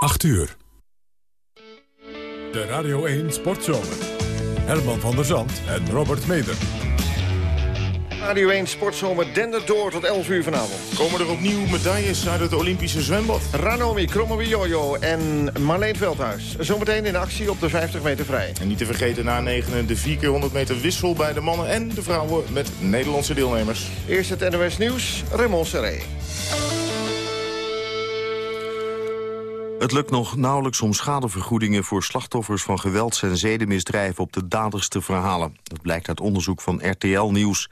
8 uur. De Radio 1 Sportzomer. Herman van der Zand en Robert Meder. Radio 1 Sportzomer dendert door tot 11 uur vanavond. Komen er opnieuw medailles uit het Olympische zwembad? Ranomi, Kromowiojo en Marleen Veldhuis. Zometeen in actie op de 50 meter vrij. En niet te vergeten na negenen de 4 keer 100 meter wissel bij de mannen en de vrouwen met Nederlandse deelnemers. Eerst het NOS Nieuws, Raymond Serré. Het lukt nog nauwelijks om schadevergoedingen voor slachtoffers van gewelds- en zedenmisdrijven op de daders te verhalen. Dat blijkt uit onderzoek van RTL Nieuws.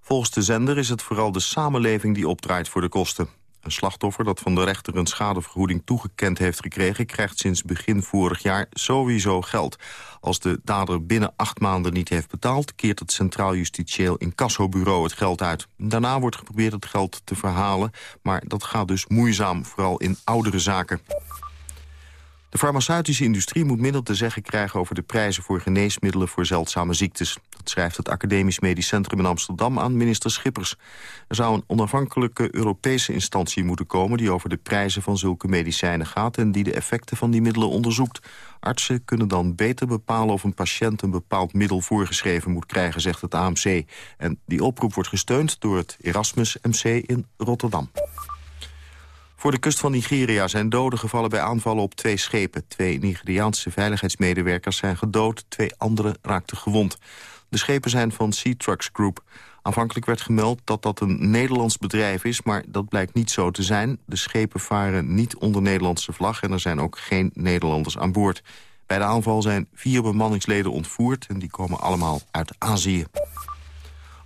Volgens de zender is het vooral de samenleving die opdraait voor de kosten. Een slachtoffer dat van de rechter een schadevergoeding toegekend heeft gekregen... krijgt sinds begin vorig jaar sowieso geld. Als de dader binnen acht maanden niet heeft betaald... keert het Centraal Justitieel Incassobureau het geld uit. Daarna wordt geprobeerd het geld te verhalen... maar dat gaat dus moeizaam, vooral in oudere zaken. De farmaceutische industrie moet minder te zeggen krijgen over de prijzen voor geneesmiddelen voor zeldzame ziektes. Dat schrijft het Academisch Medisch Centrum in Amsterdam aan minister Schippers. Er zou een onafhankelijke Europese instantie moeten komen die over de prijzen van zulke medicijnen gaat en die de effecten van die middelen onderzoekt. Artsen kunnen dan beter bepalen of een patiënt een bepaald middel voorgeschreven moet krijgen, zegt het AMC. En die oproep wordt gesteund door het Erasmus MC in Rotterdam. Voor de kust van Nigeria zijn doden gevallen bij aanvallen op twee schepen. Twee Nigeriaanse veiligheidsmedewerkers zijn gedood, twee anderen raakten gewond. De schepen zijn van Sea Trucks Group. Aanvankelijk werd gemeld dat dat een Nederlands bedrijf is, maar dat blijkt niet zo te zijn. De schepen varen niet onder Nederlandse vlag en er zijn ook geen Nederlanders aan boord. Bij de aanval zijn vier bemanningsleden ontvoerd en die komen allemaal uit Azië.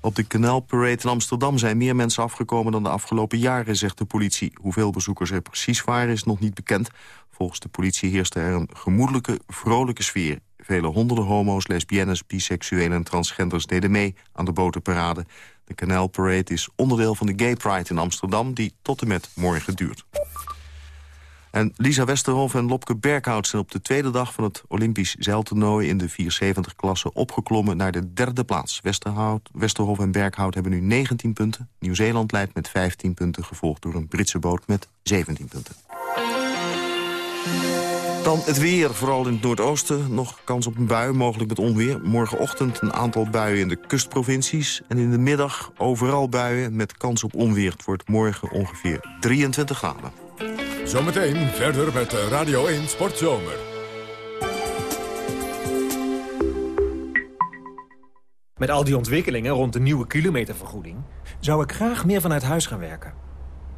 Op de Kanaalparade in Amsterdam zijn meer mensen afgekomen dan de afgelopen jaren, zegt de politie. Hoeveel bezoekers er precies waren is nog niet bekend. Volgens de politie heerste er een gemoedelijke, vrolijke sfeer. Vele honderden homo's, lesbiennes, biseksuelen en transgenders deden mee aan de botenparade. De Kanaalparade is onderdeel van de Gay Pride in Amsterdam, die tot en met morgen duurt. En Lisa Westerhof en Lopke Berghout zijn op de tweede dag van het Olympisch zeiltoernooi in de 470-klasse opgeklommen naar de derde plaats. Westerhout, Westerhof en Berghout hebben nu 19 punten. Nieuw-Zeeland leidt met 15 punten, gevolgd door een Britse boot met 17 punten. Dan het weer, vooral in het noordoosten. Nog kans op een bui, mogelijk met onweer. Morgenochtend een aantal buien in de kustprovincies. En in de middag overal buien met kans op onweer. Het wordt morgen ongeveer 23 graden. Zometeen verder met Radio 1 Sportzomer. Met al die ontwikkelingen rond de nieuwe kilometervergoeding... zou ik graag meer vanuit huis gaan werken.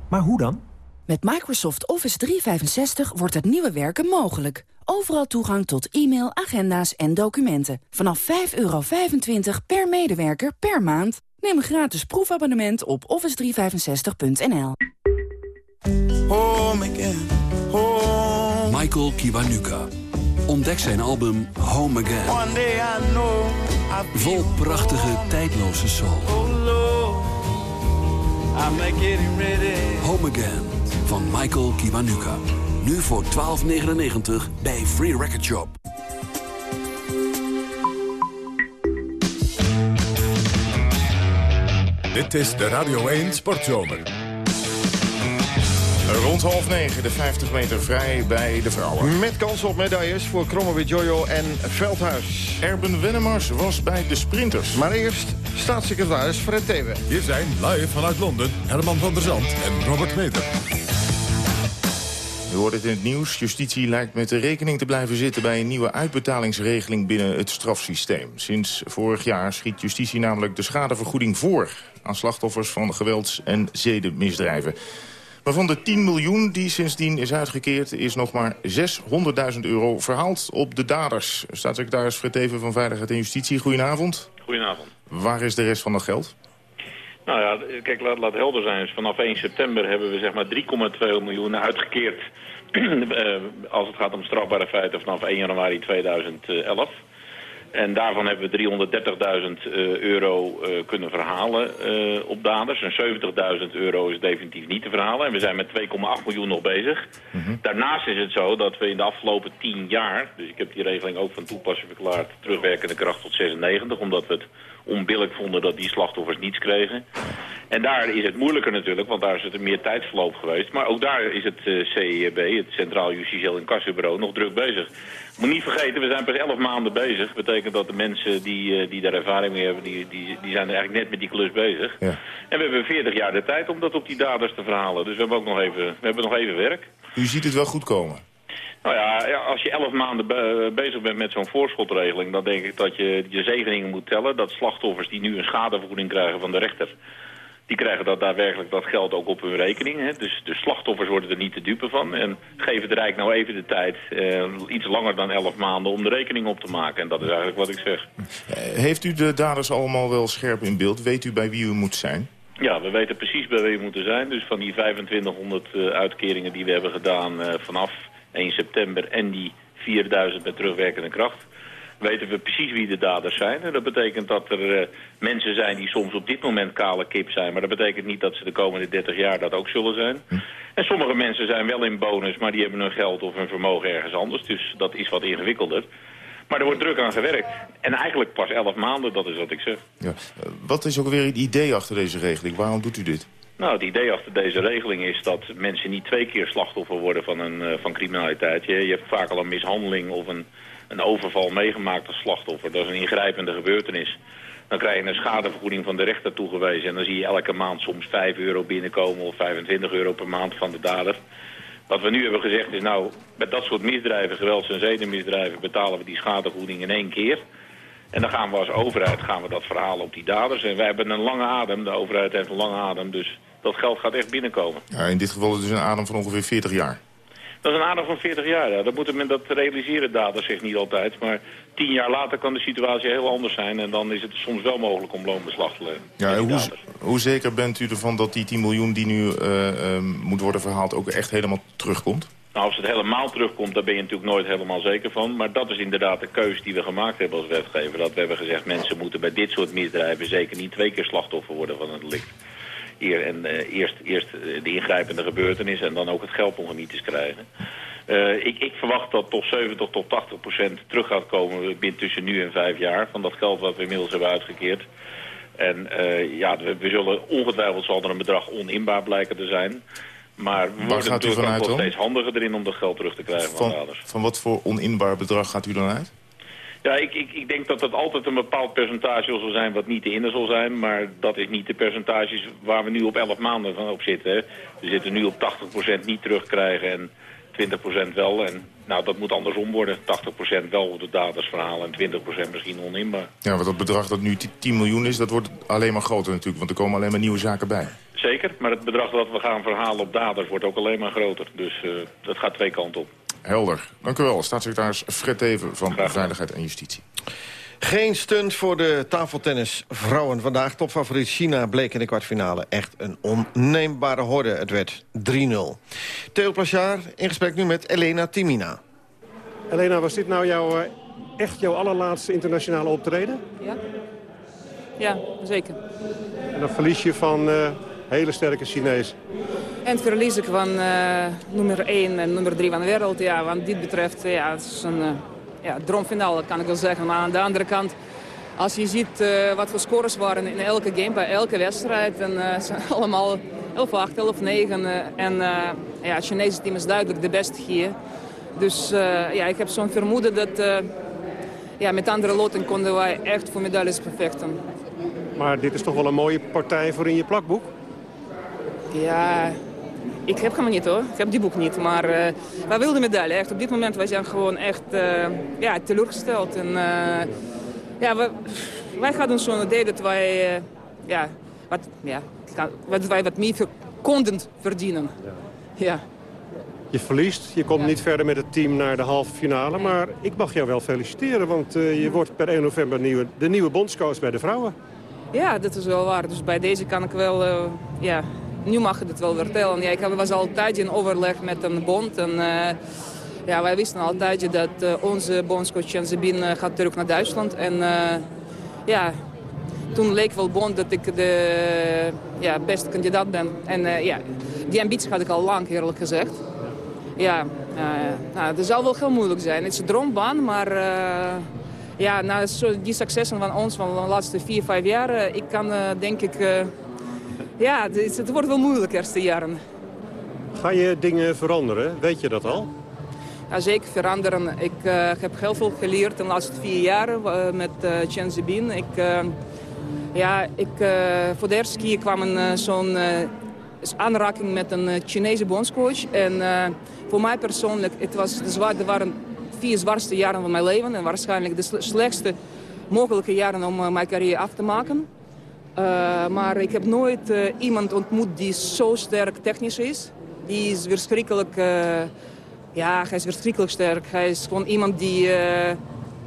Maar hoe dan? Met Microsoft Office 365 wordt het nieuwe werken mogelijk. Overal toegang tot e-mail, agenda's en documenten. Vanaf 5,25 per medewerker per maand. Neem een gratis proefabonnement op office365.nl. Home again, home. Michael Kiwanuka. Ontdek zijn album Home Again. One day I know I'll be Vol prachtige, tijdloze soul. Oh Lord, I'm not getting ready. Home Again van Michael Kiwanuka. Nu voor 12,99 bij Free Record Shop. Dit is de Radio 1 Sportzomer. Rond half negen de 50 meter vrij bij de vrouwen. Met kans op medailles voor Kromowidjojo en Veldhuis. Erben Wennemars was bij de sprinters. Maar eerst staatssecretaris Fred Thewe. Hier zijn live vanuit Londen Herman van der Zand en Robert Meder. U hoort het in het nieuws. Justitie lijkt met de rekening te blijven zitten... bij een nieuwe uitbetalingsregeling binnen het strafsysteem. Sinds vorig jaar schiet justitie namelijk de schadevergoeding voor... aan slachtoffers van gewelds- en zedenmisdrijven. Maar van de 10 miljoen die sindsdien is uitgekeerd... is nog maar 600.000 euro verhaald op de daders. Staatssecretaris Verteven van Veiligheid en Justitie, goedenavond. Goedenavond. Waar is de rest van dat geld? Nou ja, kijk, laat, laat helder zijn. Dus vanaf 1 september hebben we zeg maar 3,2 miljoen uitgekeerd... eh, als het gaat om strafbare feiten vanaf 1 januari 2011. En daarvan hebben we 330.000 eh, euro eh, kunnen verhalen eh, op daders. En 70.000 euro is definitief niet te verhalen. En we zijn met 2,8 miljoen nog bezig. Daarnaast is het zo dat we in de afgelopen 10 jaar... dus ik heb die regeling ook van toepassing verklaard... terugwerkende kracht tot 96, omdat we het onbillijk vonden dat die slachtoffers niets kregen. En daar is het moeilijker natuurlijk, want daar is het meer tijdsverloop geweest. Maar ook daar is het uh, CEB, het Centraal Justitieel Incassobureau, nog druk bezig. Moet niet vergeten, we zijn pas elf maanden bezig. Dat betekent dat de mensen die, uh, die daar ervaring mee hebben, die, die, die zijn eigenlijk net met die klus bezig. Ja. En we hebben 40 jaar de tijd om dat op die daders te verhalen. Dus we hebben ook nog even, we hebben nog even werk. U ziet het wel goed komen? Nou ja, als je elf maanden be bezig bent met zo'n voorschotregeling... dan denk ik dat je je zegeningen moet tellen. Dat slachtoffers die nu een schadevergoeding krijgen van de rechter... die krijgen dat daadwerkelijk dat geld ook op hun rekening. Hè. Dus de slachtoffers worden er niet te dupe van. En geven het Rijk nou even de tijd, eh, iets langer dan elf maanden... om de rekening op te maken. En dat is eigenlijk wat ik zeg. Heeft u de daders allemaal wel scherp in beeld? Weet u bij wie u moet zijn? Ja, we weten precies bij wie we moeten zijn. Dus van die 2500 uh, uitkeringen die we hebben gedaan vanaf 1 september en die 4000 met terugwerkende kracht weten we precies wie de daders zijn. En dat betekent dat er uh, mensen zijn die soms op dit moment kale kip zijn. Maar dat betekent niet dat ze de komende 30 jaar dat ook zullen zijn. Hm. En sommige mensen zijn wel in bonus, maar die hebben hun geld of hun vermogen ergens anders. Dus dat is wat ingewikkelder. Maar er wordt druk aan gewerkt. En eigenlijk pas 11 maanden, dat is wat ik zeg. Ja. Wat is ook weer het idee achter deze regeling? Waarom doet u dit? Nou, het idee achter deze regeling is dat mensen niet twee keer slachtoffer worden van, een, uh, van criminaliteit. Je, je, hebt vaak al een mishandeling of een, een overval meegemaakt als slachtoffer. Dat is een ingrijpende gebeurtenis. Dan krijg je een schadevergoeding van de rechter toegewezen. En dan zie je elke maand soms 5 euro binnenkomen of 25 euro per maand van de dader. Wat we nu hebben gezegd is nou, met dat soort misdrijven, gewelds- en zedenmisdrijven, betalen we die schadevergoeding in één keer. En dan gaan we als overheid gaan we dat verhalen op die daders. En wij hebben een lange adem, de overheid heeft een lange adem, dus dat geld gaat echt binnenkomen. Ja, in dit geval is het dus een adem van ongeveer 40 jaar. Dat is een adem van 40 jaar, ja. Dat, moeten men, dat realiseren daders zich niet altijd. Maar tien jaar later kan de situatie heel anders zijn. En dan is het soms wel mogelijk om loonbeslag te leggen. Ja, hoe, hoe, zeker bent u ervan dat die 10 miljoen die nu uh, uh, moet worden verhaald... ook echt helemaal terugkomt? Nou, als het helemaal terugkomt, daar ben je natuurlijk nooit helemaal zeker van. Maar dat is inderdaad de keus die we gemaakt hebben als wetgever. Dat we hebben gezegd, mensen moeten bij dit soort misdrijven zeker niet twee keer slachtoffer worden van een delict. Eer, en uh, eerst, eerst de ingrijpende gebeurtenis en dan ook het geld nog niet eens krijgen. Uh, ik, ik, verwacht dat toch 70 tot 80 procent terug gaat komen binnen tussen nu en vijf jaar... van dat geld wat we inmiddels hebben uitgekeerd. En uh, ja, we, we, zullen ongetwijfeld zal er een bedrag oninbaar blijken te zijn... Maar we worden natuurlijk ook wel steeds handiger erin om dat geld terug te krijgen van, van. Van wat voor oninbaar bedrag gaat u dan uit? Ja, ik, ik, ik denk dat het altijd een bepaald percentage zal zijn wat niet te innen zal zijn. Maar dat is niet de percentages waar we nu op 11 maanden van op zitten. Hè. We zitten nu op 80% niet terugkrijgen en 20% wel. En nou, dat moet andersom worden. 80% wel op de daders verhalen en 20% misschien oninbaar. Ja, want dat bedrag dat nu 10 miljoen is, dat wordt alleen maar groter natuurlijk. Want er komen alleen maar nieuwe zaken bij. Zeker, maar het bedrag dat we gaan verhalen op daders wordt ook alleen maar groter. Dus uh, dat gaat twee kanten op. Helder. Dank u wel, staatssecretaris Fred Teven van Veiligheid en Justitie. Geen stunt voor de tafeltennis vrouwen. Vandaag topfavoriet China bleek in de kwartfinale echt een onneembare horde. Het werd 3-0. Theo Plachard in gesprek nu met Elena Timina. Elena, was dit nou jouw, uh, echt jouw allerlaatste internationale optreden? Ja. Ja, zeker. En dan verlies je van uh, hele sterke Chinees. En verlies ik van uh, nummer 1 en nummer 3 van de wereld. Ja, wat dit betreft, ja, het is een uh, ja, droomfinale, kan ik wel zeggen. Maar aan de andere kant, als je ziet uh, wat voor scores waren in elke game, bij elke wedstrijd. En uh, zijn allemaal 11-8, 11-9. en ja, het Chinese team is duidelijk de beste hier. Dus ja, ik heb zo'n vermoeden dat ja, met andere loten konden wij echt voor medailles perfecten. Maar dit is toch wel een mooie partij voor in je plakboek? Ja, ik heb hem niet hoor. Ik heb die boek niet. Maar uh, wij wilden medaille. Echt op dit moment wij zijn gewoon echt uh, ja, teleurgesteld. En, uh, ja, we, wij hadden zo'n idee dat wij, ja, wat, ja, wat wij wat meer konden verdienen. Ja. ja. Je verliest, je komt niet verder met het team naar de halve finale. Maar ik mag jou wel feliciteren, want je wordt per 1 november nieuwe, de nieuwe bondscoach bij de vrouwen. Ja, dat is wel waar. Dus bij deze kan ik wel ja, nu mag ik het wel vertellen. Ja, ik was altijd in overleg met een bond. En, uh, ja, wij wisten altijd dat uh, onze bondscoach Jan Sabin uh, gaat terug naar Duitsland. En ja, toen leek wel bond dat ik de ja, beste kandidaat ben. En ja, die ambitie had ik al lang, eerlijk gezegd. Ja, nou, het zal wel heel moeilijk zijn. Het is een droombaan, maar ja, na die successen van ons van de laatste vier, vijf jaar... ik kan denk ik... ja, het, het wordt wel moeilijk eerste jaren. Ga je dingen veranderen? Weet je dat al? Ja, zeker veranderen. Ik uh, heb heel veel geleerd de laatste vier jaar uh, met uh, Chen Zibin. Ik, ja, ik, voor de eerste keer kwam een zo'n aanraking met een Chinese bondscoach. En voor mij persoonlijk, het was de zwaar, er waren vier zwaarste jaren van mijn leven. En waarschijnlijk de slechtste mogelijke jaren om mijn carrière af te maken. Maar ik heb nooit iemand ontmoet die zo sterk technisch is. Die is verschrikkelijk ja, hij is verschrikkelijk sterk. Hij is gewoon iemand die... Uh,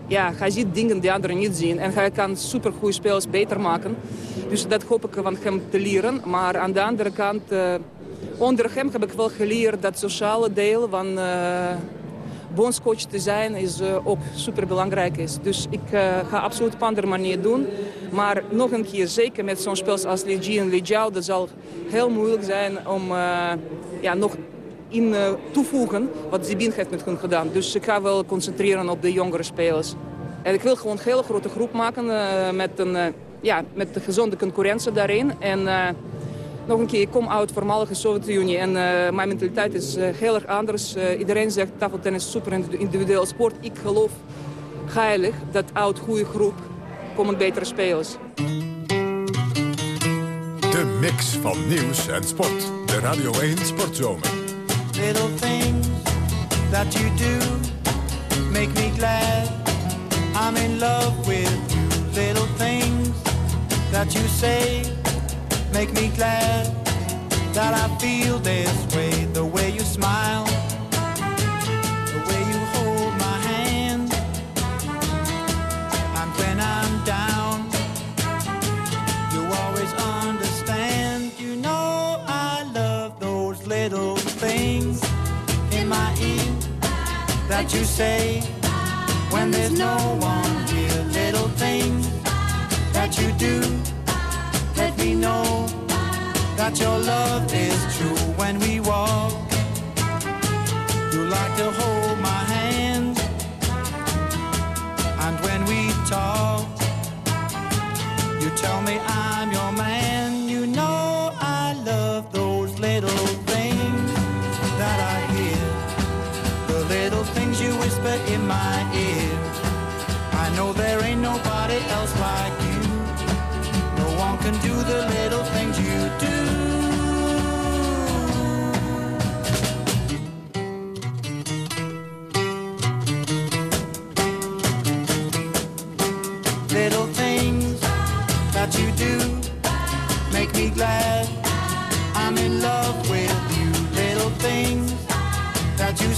ja, hij ziet dingen die anderen niet zien. En hij kan supergoeie spelers beter maken. Dus dat hoop ik van hem te leren. Maar aan de andere kant, uh, onder hem heb ik wel geleerd dat sociale deel van uh, bondscoach te zijn is, ook superbelangrijk is. Dus ik ga absoluut op andere manier doen. Maar nog een keer, zeker met zo'n spelers als Li en Li Jiao, dat zal heel moeilijk zijn om ja, nog in toevoegen wat Zibin heeft met hun gedaan. Dus ik ga wel concentreren op de jongere spelers. En ik wil gewoon een hele grote groep maken met, een, ja, met de gezonde concurrentie daarin. En nog een keer, ik kom uit voormalige Sovjet-Unie en mijn mentaliteit is heel erg anders. iedereen zegt tafeltennis is super individueel sport. Ik geloof heilig dat uit goede groep komen betere spelers. De mix van nieuws en sport. De Radio 1 Sportzomer. Little things that you do make me glad I'm in love with you. Little things that you say make me glad that I feel this way. The way you smile, the way you hold my hand, and when I'm down, you always understand. You know I love those little things in my ear that you say when there's no one here. Little things that you do let me know that your love is true when we walk. You like to hold my hand, and when we talk, you tell me I'm your man.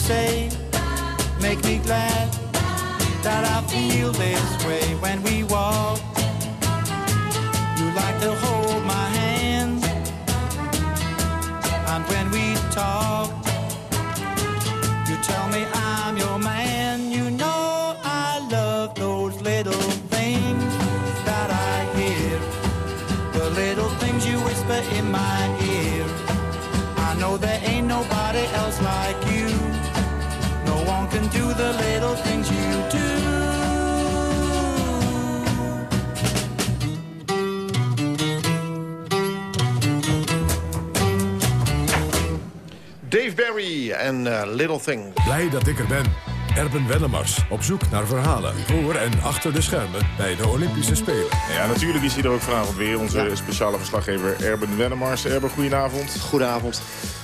Say make me glad that I feel this way when we walk. You like to hold my hand, and when we talk, you tell me I'm En uh, Little Thing. Blij dat ik er ben. Erben Wennemars op zoek naar verhalen voor en achter de schermen bij de Olympische Spelen. Ja, natuurlijk is hij er ook vanavond weer. Onze speciale verslaggever Erben Wennemars. Erben, goedenavond. Goedenavond.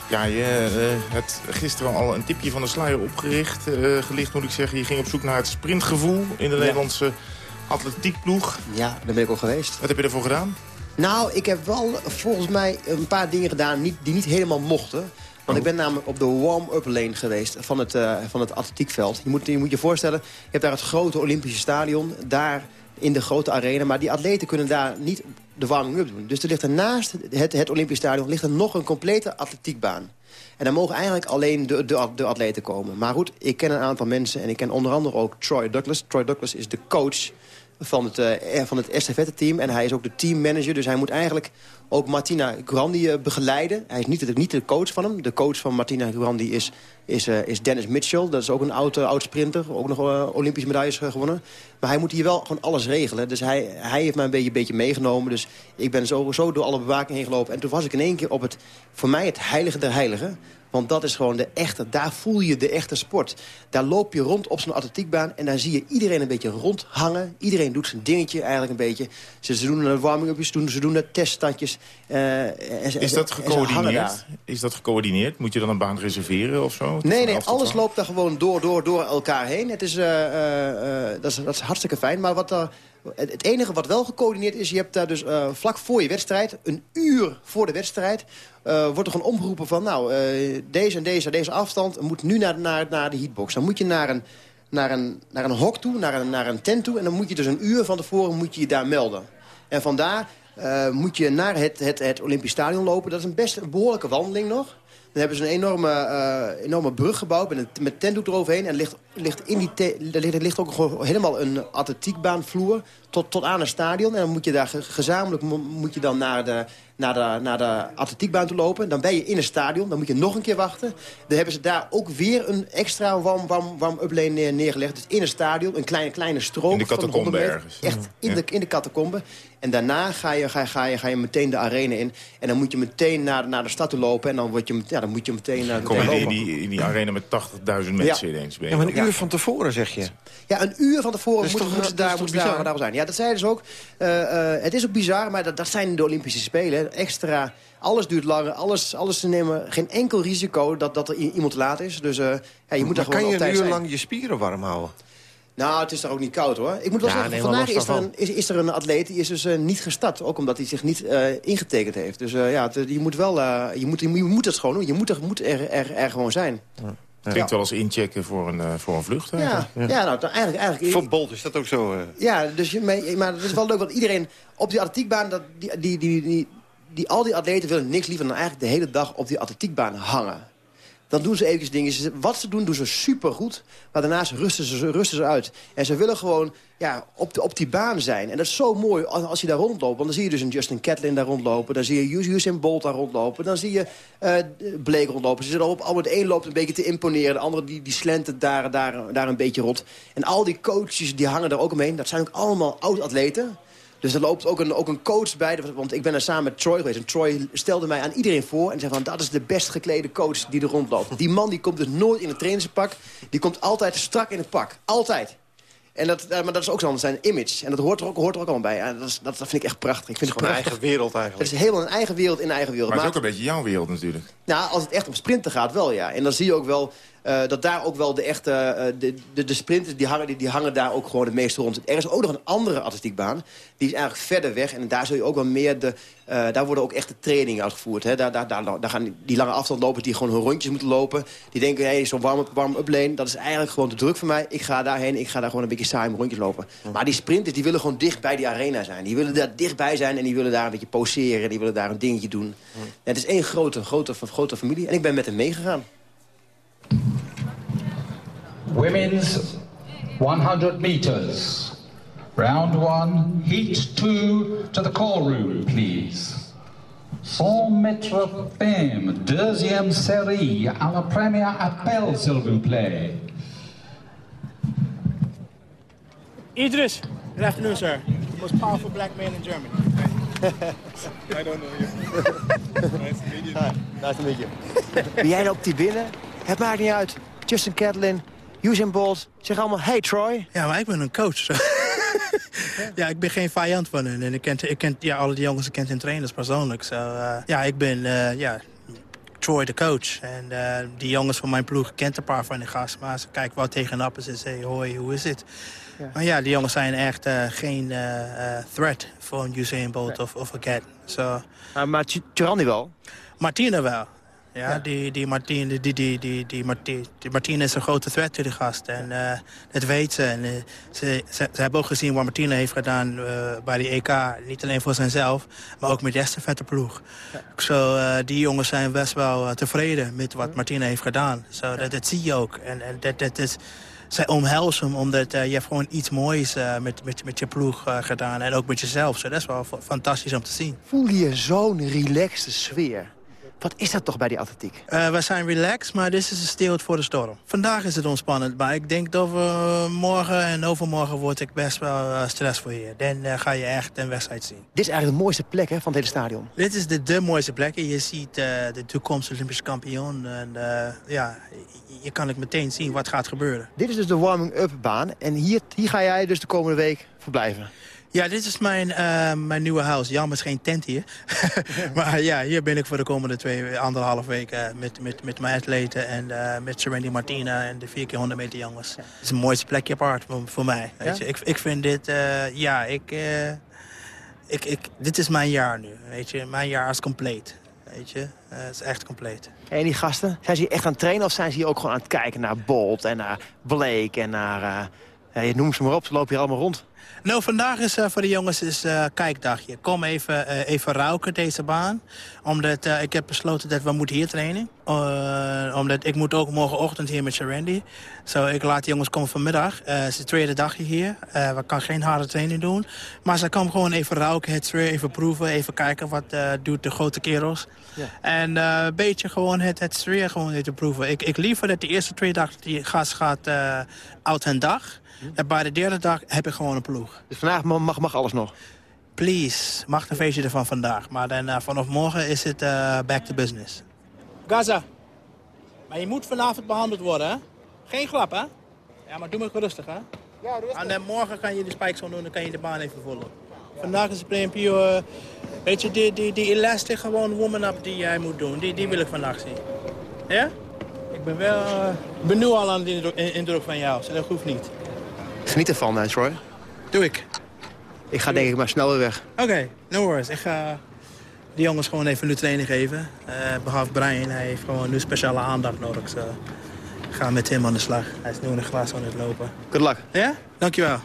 Ja, je uh, hebt gisteren al een tipje van de sluier opgericht. Uh, gelicht moet ik zeggen. Je ging op zoek naar het sprintgevoel in de Nederlandse atletiekploeg. Ja, daar ben ik al geweest. Wat heb je ervoor gedaan? Nou, ik heb wel volgens mij een paar dingen gedaan niet, die niet helemaal mochten. Want ik ben namelijk op de warm-up lane geweest van het, uh, van het atletiekveld. Je moet, je moet je voorstellen, je hebt daar het grote Olympische stadion. Daar in de grote arena. Maar die atleten kunnen daar niet de warming-up doen. Dus er ligt er naast het, het Olympisch stadion ligt er nog een complete atletiekbaan. En daar mogen eigenlijk alleen de, de, de atleten komen. Maar goed, ik ken een aantal mensen en ik ken onder andere ook Troy Douglas. Troy Douglas is de coach van het, uh, van het estafette-team. En hij is ook de teammanager. Dus hij moet eigenlijk ook Martina Grandi uh, begeleiden. Hij is niet niet de coach van hem. De coach van Martina Grandi is, is, is Dennis Mitchell. Dat is ook een oud, oud sprinter. Ook nog Olympische medailles gewonnen. Maar hij moet hier wel gewoon alles regelen. Dus hij, hij heeft mij een beetje, beetje meegenomen. Dus ik ben zo, zo door alle bewaking heen gelopen. En toen was ik in één keer op het, voor mij het heilige der heiligen. Want dat is gewoon de echte, daar voel je de echte sport. Daar loop je rond op zo'n atletiekbaan en daar zie je iedereen een beetje rondhangen. Iedereen doet zijn dingetje eigenlijk een beetje. Ze, ze doen een warming-upjes, doen, ze doen de teststandjes. Uh, is dat gecoördineerd? Is dat gecoördineerd? Moet je dan een baan reserveren of zo? Nee, nee, alles loopt daar gewoon door, door, door elkaar heen. Het is, uh, uh, dat, is, dat is hartstikke fijn. Maar wat er het enige wat wel gecoördineerd is, je hebt daar dus uh, vlak voor je wedstrijd, een uur voor de wedstrijd, uh, wordt er gewoon omgeroepen van, nou, uh, deze en deze, deze afstand moet nu naar, naar, naar de heatbox. Dan moet je naar een, naar een, naar een hok toe, naar een, naar een tent toe, en dan moet je dus een uur van tevoren moet je, je daar melden. En vandaar moet je naar het, het, het Olympisch Stadion lopen. Dat is een best behoorlijke wandeling nog. Dan hebben ze een enorme, enorme brug gebouwd met, een, met tentdoek eroverheen. En ligt, ligt in die er ligt, ligt ook helemaal een atletiekbaanvloer tot, tot aan een stadion. En dan moet je daar gezamenlijk moet je dan naar de, naar de, naar de atletiekbaan toe lopen. Dan ben je in een stadion, dan moet je nog een keer wachten. Dan hebben ze daar ook weer een extra warm, warm, warm lane neergelegd. Dus in een stadion, een kleine, kleine stroom. In de catacombe ergens. Echt in, de, in de catacombe. En daarna ga je, ga, ga, je, ga je meteen de arena in. En dan moet je meteen naar, naar de stad toe lopen. En dan, word je, ja, dan moet je meteen naar de Kom je in die, in die arena met 80.000 mensen ja. ineens. Ja, maar een uur van tevoren zeg je. Ja, een uur van tevoren moeten moet daar, moet daar, daar zijn. Ja, dat zeiden ze ook. Uh, uh, het is ook bizar, maar dat, dat zijn de Olympische Spelen. Extra, alles duurt langer, alles, alles te nemen. Geen enkel risico dat, dat er iemand laat is. Dus uh, ja, je moet maar daar gewoon kan je een uur lang je spieren warm houden? Nou, het is daar ook niet koud hoor. Ik moet wel ja, zeggen, nee, vandaag is er, een, is, is, er een atleet die is dus uh, niet gestart. Ook omdat hij zich niet uh, ingetekend heeft. Dus uh, ja, het, je moet wel, je moet, je moet het gewoon doen. Je moet er, moet er, er, er gewoon zijn. Ja. Klinkt wel als inchecken voor een, voor een vlucht. Ja, ja. ja nou, eigenlijk, eigenlijk... Voor Bolt is dat ook zo. Ja, dus je, maar het is wel leuk, want iedereen op die atletiekbaan... Dat, die, die, die, die, die, al die atleten willen niks liever dan eigenlijk de hele dag op die atletiekbaan hangen dan doen ze eventjes dingen. Wat ze doen, doen ze supergoed. Maar daarnaast rusten ze, rusten ze uit. En ze willen gewoon ja, op, de, op die baan zijn. En dat is zo mooi als je daar rondloopt. Dan zie je dus een Justin Catlin daar rondlopen. Dan zie je Usain Bolt daar rondlopen. Dan zie je uh, Blake rondlopen. Ze zitten op. Al de een loopt een beetje te imponeren. De andere die, die slentert daar, daar, daar een beetje rond. En al die coaches die hangen er ook omheen. Dat zijn ook allemaal oud-atleten. Dus er loopt ook een, ook een coach bij. Want ik ben er samen met Troy geweest. En Troy stelde mij aan iedereen voor. En zei van, dat is de best geklede coach die er rondloopt. Die man die komt dus nooit in het trainingspak. Die komt altijd strak in het pak. Altijd. En dat, maar dat is ook zo zijn image. En dat hoort er ook, hoort er ook allemaal bij. En dat, is, dat, vind ik echt prachtig. Ik vind het, het een eigen wereld eigenlijk. Het is helemaal een eigen wereld in een eigen wereld. Maar het is ook een beetje jouw wereld natuurlijk. Nou, als het echt om sprinten gaat, wel ja. En dan zie je ook wel uh, dat daar ook wel de echte uh, de, de, de, sprinters, die hangen, die, die hangen daar ook gewoon het meeste rond. Er is ook nog een andere atletiekbaan. Die is eigenlijk verder weg. En daar zul je ook wel meer de... Uh, daar worden ook echte trainingen uitgevoerd. Hè. Daar, daar, daar, daar gaan die lange afstandlopers die gewoon hun rondjes moeten lopen. Die denken, hey, zo'n warm-up warm lane, dat is eigenlijk gewoon te druk voor mij. Ik ga daarheen, ik ga daar gewoon een beetje saai rondjes lopen. Maar die sprinters, die willen gewoon dicht bij die arena zijn. Die willen daar dichtbij zijn en die willen daar een beetje poseren. Die willen daar een dingetje doen. het is één grote, grote, grote familie. En ik ben met hem meegegaan. Women's 100 meters. Round one, heat two to the call room, please. 100 mètres femme, deuxième série, à la première appel, s'il vous plaît. Idris, good afternoon, sir. Most powerful black man in Germany. I don't know you. nice to meet you. Hi, nice to meet you. Ben jij op die binnen? Het maakt niet uit. Justin Catlin, Usain Bolt zeggen allemaal, hey Troy. Ja, maar ik ben een coach. ja, ik ben geen vijand van hen. En ik ken, ik ken ja, alle die jongens, ik ken hun trainers persoonlijk. So, uh, ja, ik ben uh, ja, Troy de coach. En uh, die jongens van mijn ploeg kent een paar van die gasten. Maar ze kijken wel tegenop en ze zeggen, hoi, hoe is het? Ja. Maar ja, die jongens zijn echt geen threat voor een Usain Bolt of, of een Cat. So, maar Tirani wel? Martina wel. Ja, Die, die, Martin, die, die, die, die, die, Martin, die is een grote threat to die gast. En uh, dat weet ze. En, uh, ze, ze, ze, hebben ook gezien wat Martine heeft gedaan uh, bij die EK. Niet alleen voor zichzelf, maar ook met de vette ploeg. Ja. Zo, die jongens zijn best wel tevreden met wat Martine heeft gedaan. Zo, dat, dat, zie je ook. En, en dat, dat is zij omhelzen hem, omdat uh, je hebt gewoon iets moois uh, met, met, met je ploeg uh, gedaan. En ook met jezelf. So, dat is wel fantastisch om te zien. Voel je zo'n relaxte sfeer? Wat is dat toch bij die atletiek? Uh, we zijn relaxed, maar dit is een stilte voor de storm. Vandaag is het ontspannend, maar ik denk dat we morgen en overmorgen word ik best wel uh, stressvol hier. Dan uh, ga je echt een wedstrijd zien. Dit is eigenlijk de mooiste plek hè, van het hele stadion. Dit is de, de mooiste plek. Je ziet de toekomstige Olympische kampioen. En ja, je kan het meteen zien wat gaat gebeuren. Dit is dus de warming-up baan. En hier, hier ga jij dus de komende week verblijven. Ja, dit is mijn, uh, mijn nieuwe huis. Jammer, is geen tent hier. maar ja, hier ben ik voor de komende twee, anderhalf weken met, met, met mijn atleten en uh, met Serenity Martina en de 4 keer 100 meter jongens. Het is een mooiste plekje apart voor, voor mij. Weet je? Ik, ik vind dit, uh, ja, ik, ik, ik, dit is mijn jaar nu. Weet je? Mijn jaar is compleet. Weet je? het is echt compleet. En die gasten, zijn ze hier echt aan het trainen of zijn ze hier ook gewoon aan het kijken naar Bolt en naar Blake en naar... je noemt ze maar op, ze lopen hier allemaal rond. Nou, vandaag is uh, voor de jongens is, uh, kijkdagje. Kom even, uh, even ruiken deze baan. Omdat ik heb besloten dat we moeten hier trainen. omdat ik moet ook morgenochtend hier met Sharandy. Zo, ik laat de jongens komen vanmiddag. het is het tweede dagje hier. we kan geen harde training doen. Maar ze komen gewoon even ruiken, het sfeer, even proeven. Even kijken wat doet de grote kerels. Ja. En een beetje gewoon het, het sfeer gewoon even proeven. Ik, ik liever dat de eerste twee dagen die gast gaat oud en dag... En bij de derde dag heb ik gewoon een ploeg. Dus vandaag mag, mag alles nog? Please, mag een feestje ervan vandaag. Maar dan, uh, vanaf morgen is het uh, back to business. Gaza. Maar je moet vanavond behandeld worden, hè? Geen grap, hè? Ja, maar doe maar rustig, hè? Ja, rustig. En dan morgen kan je de spikes doen en dan kan je de baan even volgen. Vandaag is het principe, uh, weet je, die, die, die elastic gewoon woman-up die jij moet doen. Die, die wil ik vandaag zien. Ja? Ik ben wel, ik ben nu al aan de indruk van jou, dus dat hoeft niet. Geniet ervan, uh, Troy. Doe ik. Ik ga denk ik maar snel weer weg. Oké, okay, no worries. Ik ga die jongens gewoon even nu training geven. Uh, behalve Brian, hij heeft gewoon nu speciale aandacht nodig. So ik ga met hem aan de slag. Hij is nu in een glas aan het lopen. Good luck. Ja? Dankjewel.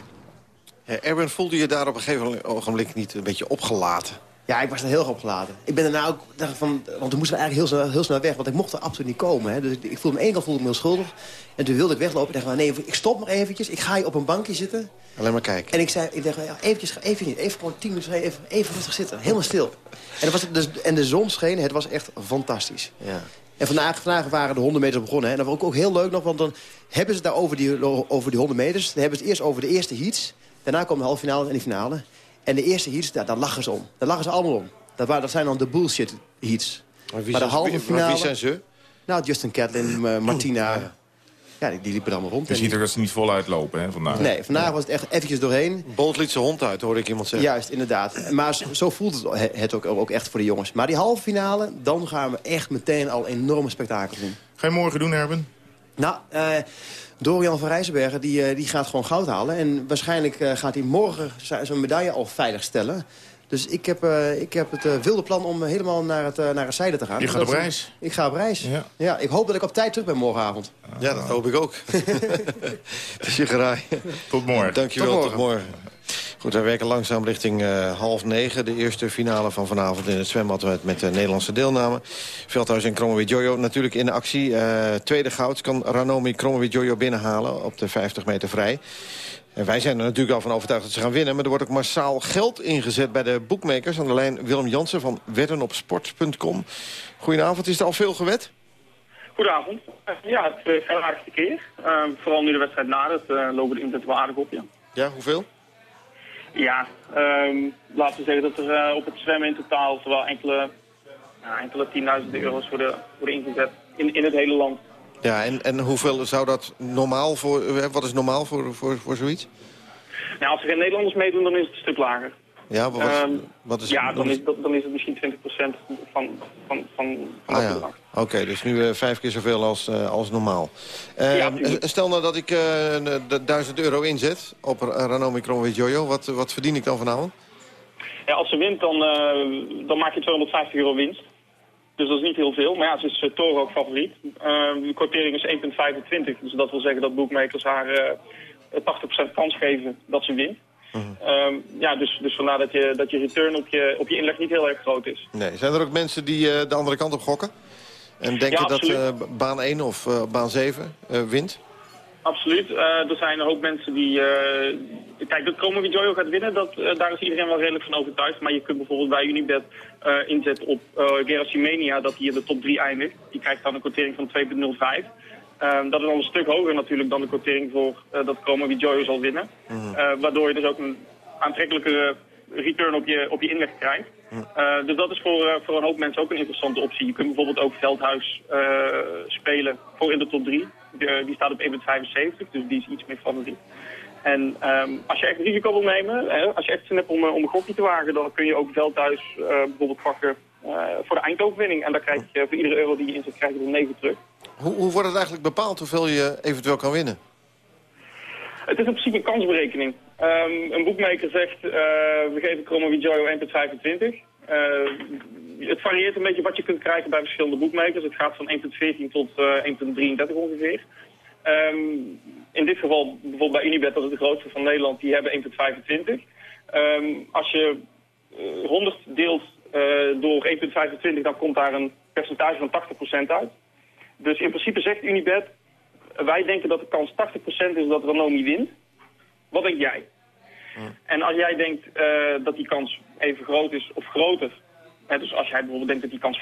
Ja, Erwin, voelde je daar op een gegeven ogenblik niet een beetje opgelaten? Ja, ik was er heel erg opgelaten. Ik ben daarna ook, van, want toen moesten we eigenlijk heel snel, heel snel weg. Want ik mocht er absoluut niet komen. Hè. Dus ik, voelde me één kant voelde ik me heel schuldig. En toen wilde ik weglopen. Ik dacht, nee, ik stop maar eventjes. Ik ga hier op een bankje zitten. Alleen maar kijken. En ik zei, ik dacht, ja, eventjes, even niet. Even gewoon tien minuten, even, even rustig zitten. Helemaal stil. En, was, dus, en de zon scheen, het was echt fantastisch. Ja. En vandaag, vandaag waren de 100 meters begonnen. Hè. En dat was ook, ook heel leuk nog, want dan hebben ze het daar over die, over die 100 meters. Dan hebben ze het eerst over de eerste heats. Daarna komen de halve finale en de finale. En de eerste heats, daar, daar lachen ze om. Daar lachen ze allemaal om. Dat, waren, dat zijn dan de bullshit heats. Maar wie, maar de halve finale, wie zijn ze? Nou, Justin Catlin, uh, Martina. Oh, ja. ja. die, die liepen allemaal rond. Je ziet er dat ze niet voluit lopen, hè, vandaag. Nee, vandaag ja. was het echt eventjes doorheen. Bolt liet zijn hond uit, hoorde ik iemand zeggen. Juist, inderdaad. Maar zo, zo voelt het, het ook, ook, echt voor de jongens. Maar die halve finale, dan gaan we echt meteen al enorme spektakel zien. Ga je morgen doen, Erben? Nou, uh, Dorian van Rijzenbergen die, uh, die gaat gewoon goud halen. En waarschijnlijk uh, gaat hij morgen zijn medaille al veilig stellen. Dus ik heb, uh, ik heb het uh, wilde plan om helemaal naar het, uh, naar het zijde te gaan. Je gaat op reis? Ik ga op reis. Ja. ja. ik hoop dat ik op tijd terug ben morgenavond. Ja, dat hoop ik ook. Het is je geraai. Tot morgen. Dankjewel, tot morgen. Tot morgen. Goed, wij werken langzaam richting uh, half negen. De eerste finale van vanavond in het zwembad met, met de Nederlandse deelname. Veldhuis en Kromowit-Jojo natuurlijk in actie. Uh, tweede goud kan Ranomi Kromowit-Jojo binnenhalen op de 50 meter vrij. En wij zijn er natuurlijk al van overtuigd dat ze gaan winnen. Maar er wordt ook massaal geld ingezet bij de boekmakers. Aan de lijn Willem Jansen van weddenopsport.com. Goedenavond, is er al veel gewet? Goedenavond. Ja, het is de aardigste keer. Uh, vooral nu de wedstrijd nadert, uh, lopen de inzet wel aardig op, ja. Ja, hoeveel? Ja, um, laten we zeggen dat er uh, op het zwemmen in totaal zowel enkele, enkele tienduizenden euro's worden, worden ingezet in, in het hele land. Ja, en, en hoeveel zou dat normaal voor... Wat is normaal voor, voor, voor zoiets? Nou, als er geen Nederlanders meedoen, dan is het een stuk lager. Ja, wat, um, wat is, ja dan, is, dan is het misschien 20% van, van, van, van ah, ja. Oké, okay, dus nu uh, vijf keer zoveel als, uh, als normaal. Uh, ja, stel nou dat ik uh, 1000 euro inzet op Ranomi Kromwit Jojo. Wat, wat verdien ik dan vanavond? Ja, als ze wint, dan, dan maak je 250 euro winst. Dus dat is niet heel veel. Maar ja, ze is uh, Toro ook favoriet. Uh, de quotering is 1,25. Dus dat wil zeggen dat boekmakers haar uh, 80% kans geven dat ze wint. Uh ja, dus, dus vandaar dat je, dat je return op je, op je inleg niet heel erg groot is. Nee. Zijn er ook mensen die uh, de andere kant op gokken? En denken Ja, dat uh, baan 1 of uh, baan 7 uh, wint? Absoluut. Er zijn een hoop mensen die... Kijk, dat Chromo Jojo gaat winnen, dat, daar is iedereen wel redelijk van overtuigd. Maar je kunt bijvoorbeeld bij Unibet inzetten op uh, Gerasimania, dat hij in de top 3 eindigt. Die krijgt dan een quotering van 2,05. Um, dat is al een stuk hoger natuurlijk dan de quotering voor uh, dat Chromo Jojo zal winnen. Uh, waardoor je dus ook een aantrekkelijkere return op je, op je inleg krijgt. Uh, dus dat is voor, voor een hoop mensen ook een interessante optie. Je kunt bijvoorbeeld ook Veldhuis spelen voor in de top 3. De, die staat op 1,75, dus die is iets meer favoriet. En um, als je echt risico wil nemen, hè, als je echt zin hebt om, om een gokje te wagen, dan kun je ook Veldhuis bijvoorbeeld pakken voor de eindoverwinning. En dan krijg je voor iedere euro die je inzet, krijg je er 9 terug. Hoe, hoe wordt het eigenlijk bepaald hoeveel je eventueel kan winnen? Het is in principe een kansberekening. Um, een boekmaker zegt, uh, we geven Chromo Jojo 1,25. Uh, het varieert een beetje wat je kunt krijgen bij verschillende boekmakers. Het gaat van 1,14 tot uh, 1,33 ongeveer. Um, in dit geval, bijvoorbeeld bij Unibet, dat is de grootste van Nederland, die hebben 1,25. Um, als je uh, 100 deelt uh, door 1,25, dan komt daar een percentage van 80% uit. Dus in principe zegt Unibet, wij denken dat de kans 80% is dat Ranomi wint. Wat denk jij? En als jij denkt uh, dat die kans even groot is of groter, hè, dus als jij bijvoorbeeld denkt dat die kans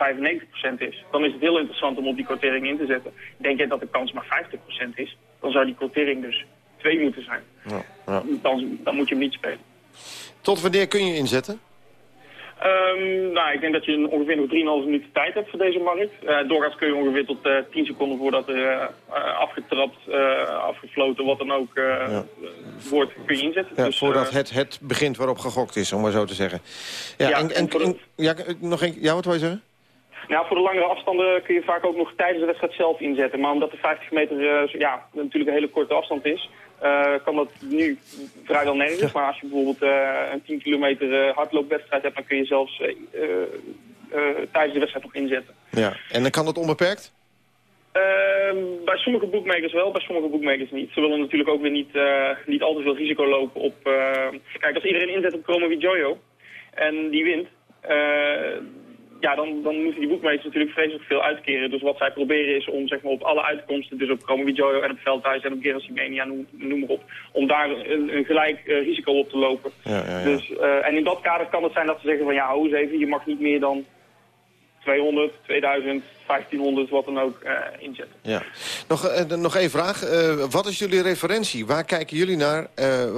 95% is, dan is het heel interessant om op die quotering in te zetten. Denk jij dat de kans maar 50% is, dan zou die quotering dus 2 moeten zijn. Ja, ja. Dan, dan moet je hem niet spelen. Tot wanneer kun je inzetten? Um, nou, ik denk dat je ongeveer nog 3,5 minuten tijd hebt voor deze markt. Uh, doorgaans kun je ongeveer tot uh, 10 seconden voordat er uh, afgetrapt, afgefloten, wat dan ook ja. wordt, kun je inzetten. Ja, dus, voordat het, het begint waarop gegokt is, om maar zo te zeggen. Ja, Ja, en, en, ja, nog een, ja wat wil je zeggen? Nou, voor de langere afstanden kun je vaak ook nog tijdens de wedstrijd zelf inzetten. Maar omdat de 50 meter eh, ja, natuurlijk een hele korte afstand is, eh, kan dat nu vrijwel nergens. Maar als je bijvoorbeeld eh, een 10 kilometer eh, hardloopwedstrijd hebt, dan kun je zelfs eh, eh, eh, tijdens de wedstrijd nog inzetten. Ja. En dan kan dat onbeperkt? Ehm, bij sommige boekmakers wel, bij sommige boekmakers niet. Ze willen natuurlijk ook weer niet, eh, niet al te veel risico lopen op... eh, Kijk, als iedereen inzet op Chromo Jojo en die wint... ja, dan, dan moeten die boekmakers natuurlijk vreselijk veel uitkeren. Dus wat zij proberen is om zeg maar, op alle uitkomsten, dus op Chromo Jojo en op Veldhuis en op Gerasimania, noem, noem maar op, om daar een, een gelijk eh, risico op te lopen. Ja, ja, ja. Dus, eh, en in dat kader kan het zijn dat ze zeggen van ja, hou eens even, je mag niet meer dan 200, 2000, 1500, wat dan ook, eh, inzetten. Ja. Nog, eh, nog één vraag. Eh, wat is jullie referentie? Waar kijken jullie naar?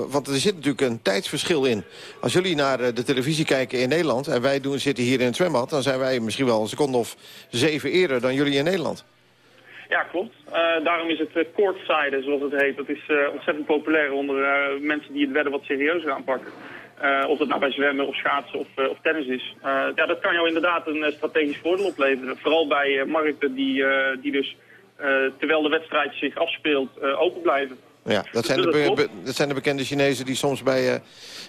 Want er zit natuurlijk een tijdsverschil in. Als jullie naar de televisie kijken in Nederland... en wij doen, zitten hier in het zwembad... dan zijn wij misschien wel een seconde of zeven eerder dan jullie in Nederland. Ja, klopt. Daarom is het uh, courtside, zoals het heet. Dat is ontzettend populair onder mensen die het wedden wat serieuzer aanpakken. Eh, of dat nou bij zwemmen of schaatsen of, eh, of tennis is. Eh, ja, dat kan jou inderdaad een strategisch voordeel opleveren. Vooral bij markten die, die dus, terwijl de wedstrijd zich afspeelt, open blijven. Ja, dat zijn, de, Dus dat zijn de bekende Chinezen die soms bij,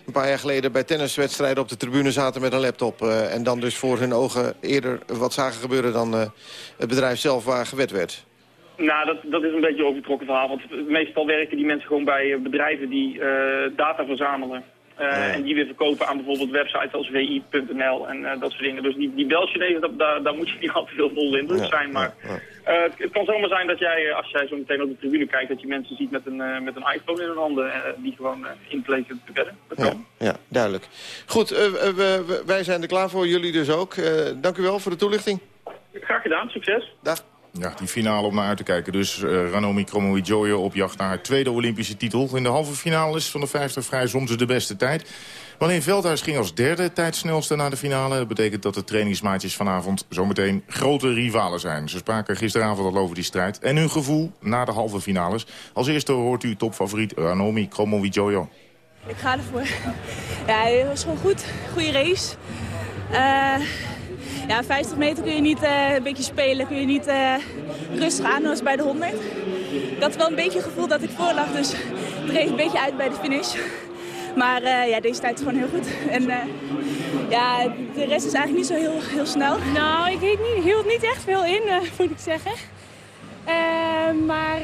een paar jaar geleden... bij tenniswedstrijden op de tribune zaten met een laptop... en dan dus voor hun ogen eerder wat zagen gebeuren... dan het bedrijf zelf waar gewet werd. Nou, dat, dat is een beetje een overtrokken verhaal. Want meestal werken die mensen gewoon bij bedrijven die data verzamelen. Eh, En die weer verkopen aan bijvoorbeeld websites als wi.nl en eh, dat soort dingen. Dus die, die Belchinezen, dat- daar, daar moet je niet altijd heel vol in zijn. Maar eh, het, het kan zomaar zijn dat jij, als jij zo meteen op de tribune kijkt, dat je mensen ziet met een, met een iPhone in hun handen die gewoon inpleken te bedden. Dat Ja, kan. ja duidelijk. Goed, we- wij zijn er klaar voor. Jullie dus ook. Dank u wel voor de toelichting. Graag gedaan, succes. Dag. Ja, die finale om naar uit te kijken. Dus eh, Ranomi Kromowidjojo op jacht naar haar tweede Olympische titel. In de halve finales van de 50 vrij soms de beste tijd. Marleen Veldhuis ging als derde tijdsnelste naar de finale. Dat betekent dat de trainingsmaatjes vanavond zometeen grote rivalen zijn. Ze spraken gisteravond al over die strijd. En hun gevoel na de halve finales. Als eerste hoort u topfavoriet Ranomi Kromowidjojo. Ik ga ervoor. Ja, het was gewoon goed. Goede race. Eh, ja, 50 meter kun je niet eh, een beetje spelen, kun je niet eh, rustig aan als bij de 100. Ik had wel een beetje het gevoel dat ik voor lag, dus het reed een beetje uit bij de finish. Maar eh, ja, deze tijd is gewoon heel goed. En Ja, de rest is eigenlijk niet zo heel, heel snel. Nou, ik hield niet, hield niet echt veel in, moet ik zeggen. Maar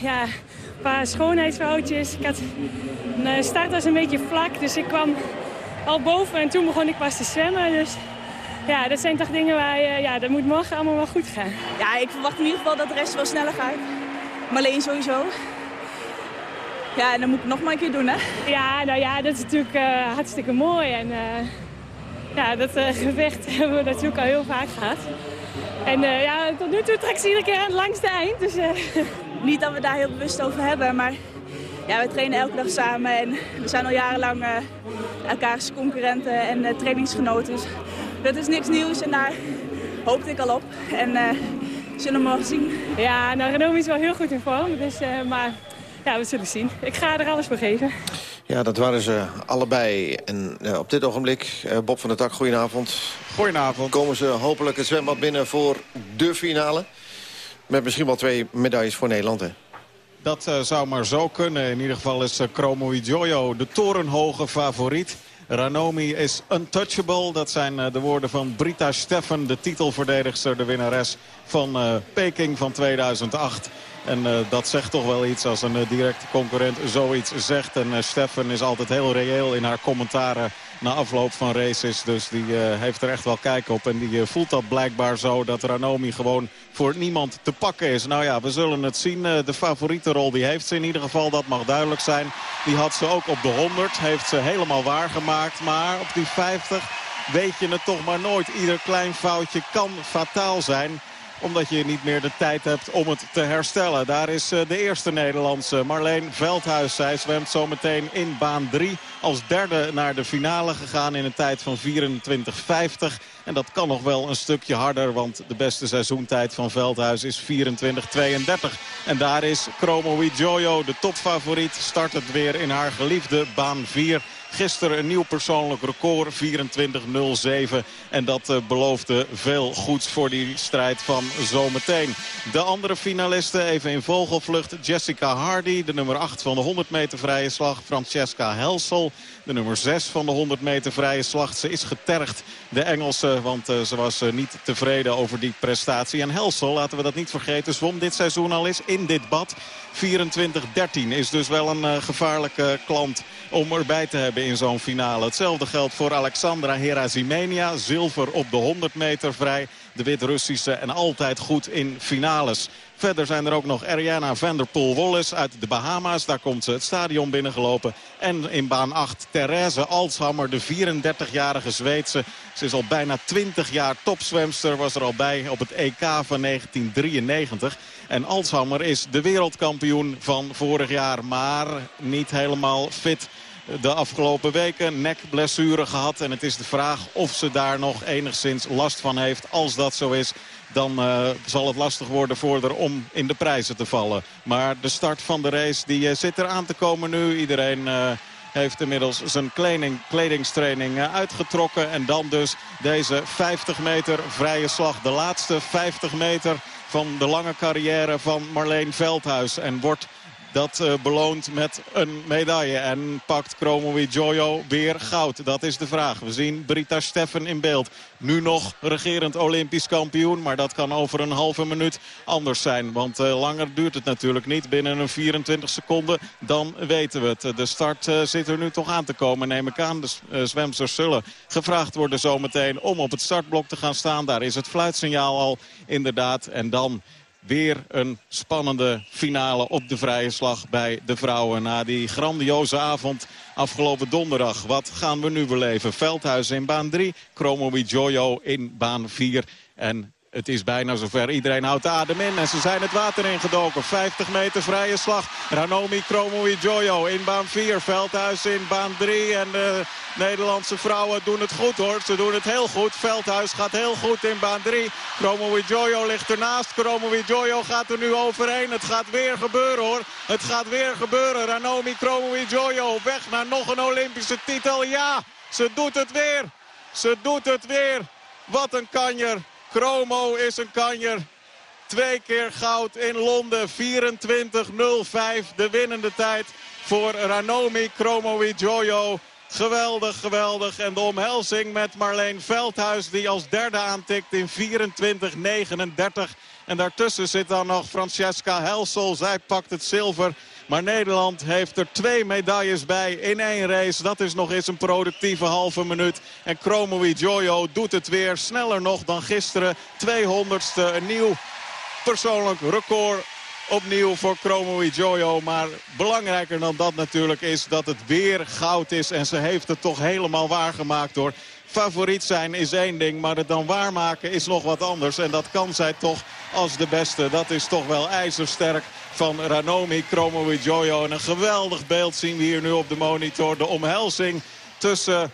ja, een paar schoonheidsfoutjes. Ik had, start was een beetje vlak, dus ik kwam al boven en toen begon ik pas te zwemmen. Dus ja, dat zijn toch dingen waar je, ja, dat moet morgen allemaal wel goed gaan. Ja, ik verwacht in ieder geval dat de rest wel sneller gaat. Marleen sowieso. Ja, en dan moet ik nog maar een keer doen, hè? Ja, nou ja, dat is natuurlijk eh, hartstikke mooi. En eh, ja, dat eh, gevecht hebben we natuurlijk al heel vaak gehad. En ja, tot nu toe trek ze iedere keer aan het langste eind. Dus, Niet dat we daar heel bewust over hebben, maar ja, we trainen elke dag samen. En we zijn al jarenlang elkaars concurrenten en trainingsgenoten. Dus dat is niks nieuws en daar hoopte ik al op. En eh zullen we morgen zien. Ja, nou, Renomi is wel heel goed in vorm. Dus, eh, maar ja, we zullen zien. Ik ga er alles voor geven. Ja, dat waren ze allebei. En eh, op dit ogenblik, eh, Bob van der Tak, goedenavond. Goedenavond. Komen ze hopelijk het zwembad binnen voor de finale. Met misschien wel twee medailles voor Nederland, hè? Dat eh, zou maar zo kunnen. In ieder geval is uh, Chromo Jojo de torenhoge favoriet. Ranomi is untouchable. Dat zijn eh, de woorden van Brita Steffen, de titelverdedigster, de winnares van eh, Peking van 2008. En uh, dat zegt toch wel iets als een directe concurrent zoiets zegt. En Steffen is altijd heel reëel in haar commentaren na afloop van races. Dus die heeft er echt wel kijk op. En die voelt dat blijkbaar zo dat Ranomi gewoon voor niemand te pakken is. Nou ja, we zullen het zien. de favoriete rol die heeft ze in ieder geval. Dat mag duidelijk zijn. Die had ze ook op de 100. Heeft ze helemaal waargemaakt. Maar op die 50 weet je het toch maar nooit. Ieder klein foutje kan fataal zijn omdat je niet meer de tijd hebt om het te herstellen. Daar is de eerste Nederlandse Marleen Veldhuis. Zij zwemt zometeen in baan 3. Als derde naar de finale gegaan in een tijd van 24.50. En dat kan nog wel een stukje harder. Want de beste seizoentijd van Veldhuis is 24.32. En daar is Chromo Jojo, de topfavoriet. Start het weer in haar geliefde baan 4. Gisteren een nieuw persoonlijk record, 24.07. En dat uh, beloofde veel goeds voor die strijd van zometeen. De andere finalisten even in vogelvlucht. Jessica Hardy, de nummer 8 van de 100 meter vrije slag. Francesca Helsel, de nummer 6 van de 100 meter vrije slag. Ze is getergd, de Engelse, want uh, ze was uh, niet tevreden over die prestatie. En Helsel, laten we dat niet vergeten, zwom dit seizoen al eens in dit bad. 24-13 is dus wel een gevaarlijke klant om erbij te hebben in zo'n finale. Hetzelfde geldt voor Alexandra Herazimenia. Zilver op de 100 meter vrij. De Wit-Russische en altijd goed in finales. Verder zijn er ook nog Ariana Vanderpool-Wallace uit de Bahama's. Daar komt ze het stadion binnengelopen. En in baan 8 Therese Alshammer, de 34-jarige Zweedse. Ze is al bijna 20 jaar topzwemster. Was er al bij op het EK van 1993. En Alshammer is de wereldkampioen van vorig jaar. Maar niet helemaal fit de afgelopen weken nekblessure gehad. En het is de vraag of ze daar nog enigszins last van heeft. Als dat zo is, dan uh, zal het lastig worden voor haar om in de prijzen te vallen. Maar de start van de race die uh, zit er aan te komen nu. Iedereen... Uh, heeft inmiddels zijn kleding, kledingstraining uitgetrokken. En dan dus deze 50 meter vrije slag. De laatste 50 meter van de lange carrière van Marleen Veldhuis. En wordt dat uh, beloont met een medaille. En pakt Chromo Jojo weer goud. Dat is de vraag. We zien Brita Steffen in beeld. Nu nog regerend Olympisch kampioen. Maar dat kan over een halve minuut anders zijn. Want uh, langer duurt het natuurlijk niet. Binnen een 24 seconden, dan weten we het. De start uh, zit er nu toch aan te komen, neem ik aan. De zwemsters zullen gevraagd worden zometeen om op het startblok te gaan staan. Daar is het fluitsignaal al inderdaad. En dan weer een spannende finale op de vrije slag bij de vrouwen. Na die grandioze avond afgelopen donderdag. Wat gaan we nu beleven? Veldhuis in baan 3, Chromo Jojo in baan 4. En het is bijna zover. Iedereen houdt adem in. En ze zijn het water ingedoken. 50 meter vrije slag. Ranomi Kromo Jojo in baan 4. Veldhuis in baan 3. En de Nederlandse vrouwen doen het goed hoor. Ze doen het heel goed. Veldhuis gaat heel goed in baan 3. Kromo Jojo ligt ernaast. Kromo Jojo gaat er nu overheen. Het gaat weer gebeuren hoor. Het gaat weer gebeuren. Ranomi Kromo Jojo op weg naar nog een Olympische titel. Ja, ze doet het weer. Ze doet het weer. Wat een kanjer. Chromo is een kanjer. Twee keer goud in Londen. 24.05 de winnende tijd voor Ranomi Chromo Jojo. Geweldig, geweldig. En de omhelzing met Marleen Veldhuis die als derde aantikt in 24-39. En daartussen zit dan nog Francesca Helsel. Zij pakt het zilver. Maar Nederland heeft er twee medailles bij in één race. Dat is nog eens een productieve halve minuut. En Chromo Jojo doet het weer sneller nog dan gisteren. 200ste, een nieuw persoonlijk record opnieuw voor Chromo Jojo. Maar belangrijker dan dat natuurlijk is dat het weer goud is. En ze heeft het toch helemaal waargemaakt door favoriet zijn is één ding, maar het dan waarmaken is nog wat anders. En dat kan zij toch als de beste. Dat is toch wel ijzersterk van Ranomi Kromowidjojo. En een geweldig beeld zien we hier nu op de monitor. De omhelzing tussen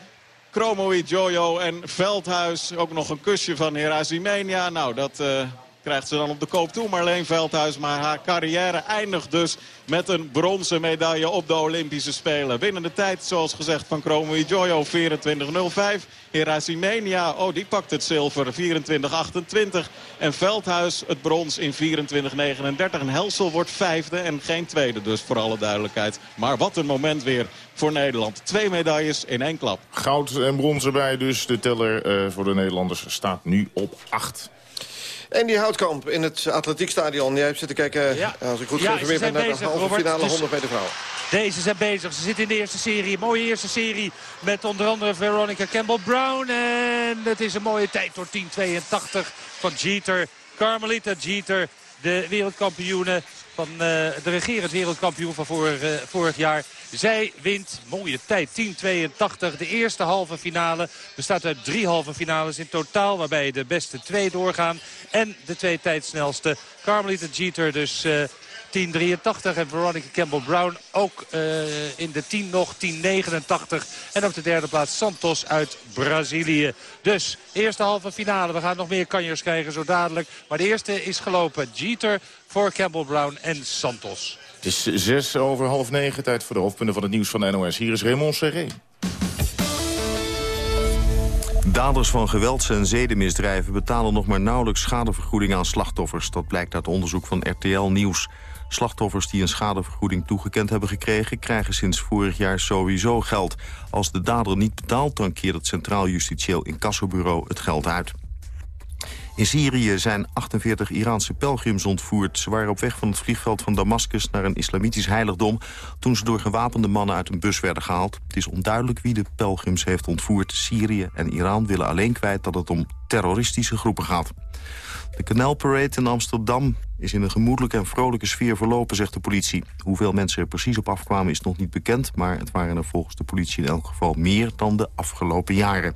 Kromowidjojo en Veldhuis. Ook nog een kusje van Herazimenia. Nou, dat... Uh, krijgt ze dan op de koop toe Marleen Veldhuis. Maar haar carrière eindigt dus met een bronzen medaille op de Olympische Spelen. Binnen de tijd, zoals gezegd, van Chromo Jojo 24.05. Herazimenia, oh die pakt het zilver 24.28. En Veldhuis het brons in 24.39. En Helsel wordt vijfde en geen tweede dus voor alle duidelijkheid. Maar wat een moment weer voor Nederland. Twee medailles in één klap. Goud en brons erbij dus. De teller uh, voor de Nederlanders staat nu op 8. En die Houtkamp in het atletiekstadion. Jij hebt zitten kijken, ja. als ik goed ja, geïnformeerd ben, naar de halve finale dus 100 meter vrouw. Deze zijn bezig. Ze zitten in de eerste serie. mooie eerste serie met onder andere Veronica Campbell-Brown. En het is een mooie tijd door 10.82 van Jeter. Carmelita Jeter, de wereldkampioene van uh, de regerend wereldkampioen van vorig, uh, vorig jaar. Zij wint, mooie tijd, 10.82. De eerste halve finale bestaat uit drie halve finales in totaal. Waarbij de beste twee doorgaan. En de twee tijdsnelste. Carmelita Jeter dus... Uh, 10.83 en Veronica Campbell-Brown ook uh, in de 10 nog 10.89. En op de derde plaats Santos uit Brazilië. Dus eerste halve finale. We gaan nog meer kanjers krijgen zo dadelijk. Maar de eerste is gelopen. Jeter voor Campbell-Brown en Santos. Het is zes over half negen. Tijd voor de hoofdpunten van het nieuws van NOS. Hier is Raymond Serré. Daders van gewelds- en zedenmisdrijven betalen nog maar nauwelijks schadevergoeding aan slachtoffers. Dat blijkt uit onderzoek van RTL Nieuws. Slachtoffers die een schadevergoeding toegekend hebben gekregen... krijgen sinds vorig jaar sowieso geld. Als de dader niet betaalt, dan keert het Centraal Justitieel Incassobureau het geld uit. In Syrië zijn 48 Iraanse pelgrims ontvoerd. Ze waren op weg van het vliegveld van Damascus naar een islamitisch heiligdom... toen ze door gewapende mannen uit een bus werden gehaald. Het is onduidelijk wie de pelgrims heeft ontvoerd. Syrië en Iran willen alleen kwijt dat het om terroristische groepen gaat. De kanaalparade in Amsterdam is in een gemoedelijke en vrolijke sfeer verlopen, zegt de politie. Hoeveel mensen er precies op afkwamen is nog niet bekend... maar het waren er volgens de politie in elk geval meer dan de afgelopen jaren.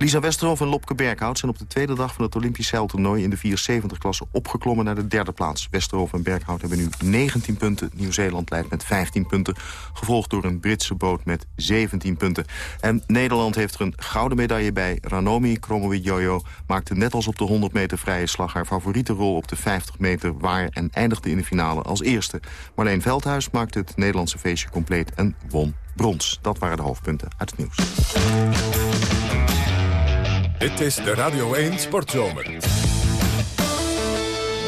Lisa Westerhof en Lopke Berghout zijn op de tweede dag van het Olympisch zeiltoernooi in de 74-klasse opgeklommen naar de derde plaats. Westerhof en Berghout hebben nu 19 punten. Nieuw-Zeeland leidt met 15 punten, gevolgd door een Britse boot met 17 punten. En Nederland heeft er een gouden medaille bij. Ranomi Kromowidjojo maakte net als op de 100 meter vrije slag haar favoriete rol op de 50 meter waar en eindigde in de finale als eerste. Marleen Veldhuis maakte het Nederlandse feestje compleet en won brons. Dat waren de hoofdpunten uit het nieuws. Dit is de Radio 1 Sportzomer.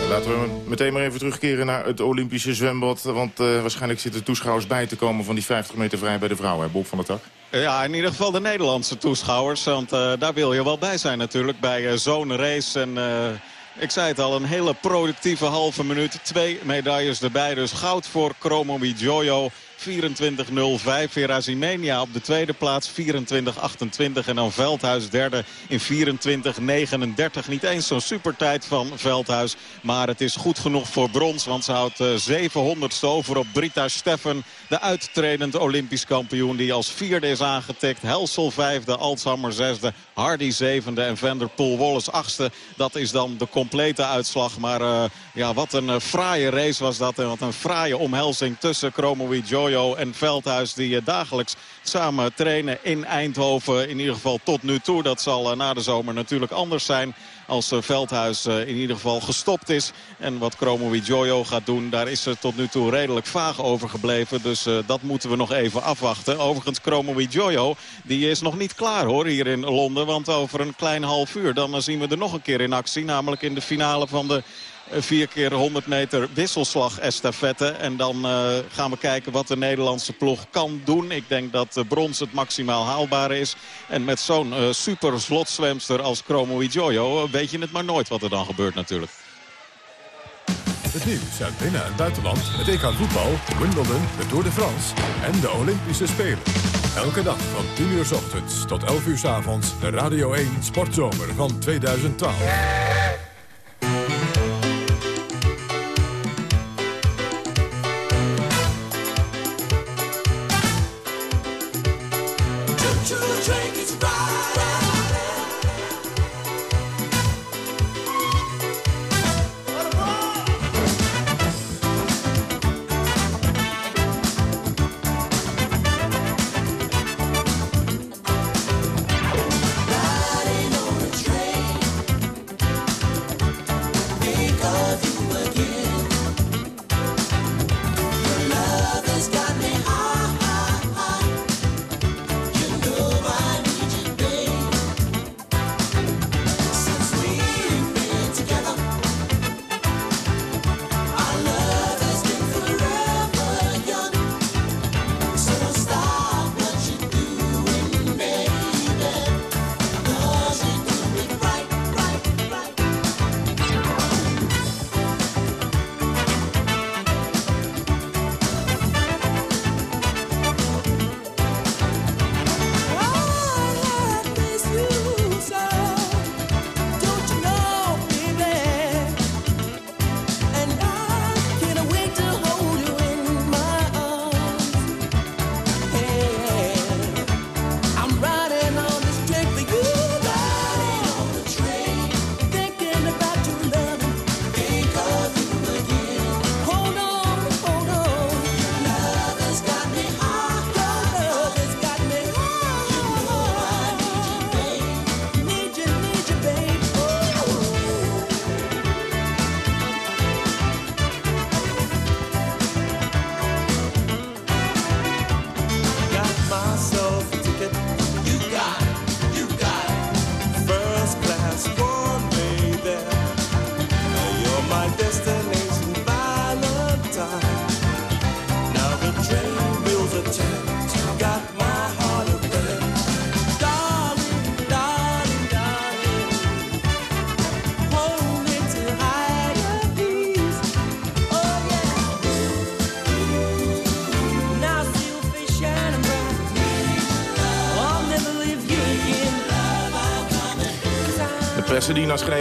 Laten we meteen maar even terugkeren naar het Olympische zwembad. Want uh, waarschijnlijk zitten toeschouwers bij te komen van die 50 meter vrij bij de vrouwen. Bob van der Tak. Ja, in ieder geval de Nederlandse toeschouwers. Want uh, daar wil je wel bij zijn natuurlijk bij uh, zo'n race. En ik zei het al, een hele productieve halve minuut. Twee medailles erbij. Dus goud voor Chromo Jojo. 24.05. Verazimenia op de tweede plaats 24.28. En dan Veldhuis derde in 24.39. Niet eens zo'n supertijd van Veldhuis. Maar het is goed genoeg voor brons. Want ze houdt 700ste eh, over op Brita Steffen. De uittredend Olympisch kampioen die als vierde is aangetikt. Helsel vijfde, Alzheimer zesde, Hardy zevende en Vanderpool Wallace achtste. Dat is dan de complete uitslag. Maar uh, ja, wat een uh, fraaie race was dat. En wat een fraaie omhelzing tussen Chromoe Joy en Veldhuis die eh, dagelijks samen trainen in Eindhoven. In ieder geval tot nu toe. Dat zal eh, na de zomer natuurlijk anders zijn als eh, Veldhuis in ieder geval gestopt is. En wat Chromo Jojo gaat doen, daar is ze tot nu toe redelijk vaag over gebleven. Dus dat moeten we nog even afwachten. Overigens, Chromo Jojo, die is nog niet klaar hoor hier in Londen. Want over een klein half uur dan zien we er nog een keer in actie. Namelijk in de finale van de vier keer 100 meter wisselslag estafette. En dan gaan we kijken wat de Nederlandse ploeg kan doen. Ik denk dat brons het maximaal haalbare is. En met zo'n super slotzwemster als Chromo Jojo weet je het maar nooit wat er dan gebeurt natuurlijk. Het nieuws uit binnen- en buitenland, het EK voetbal, Wimbledon, de Tour de France en de Olympische Spelen. Elke dag van 10 uur s ochtends tot 11 uur s avonds de Radio 1 Sportzomer van 2012.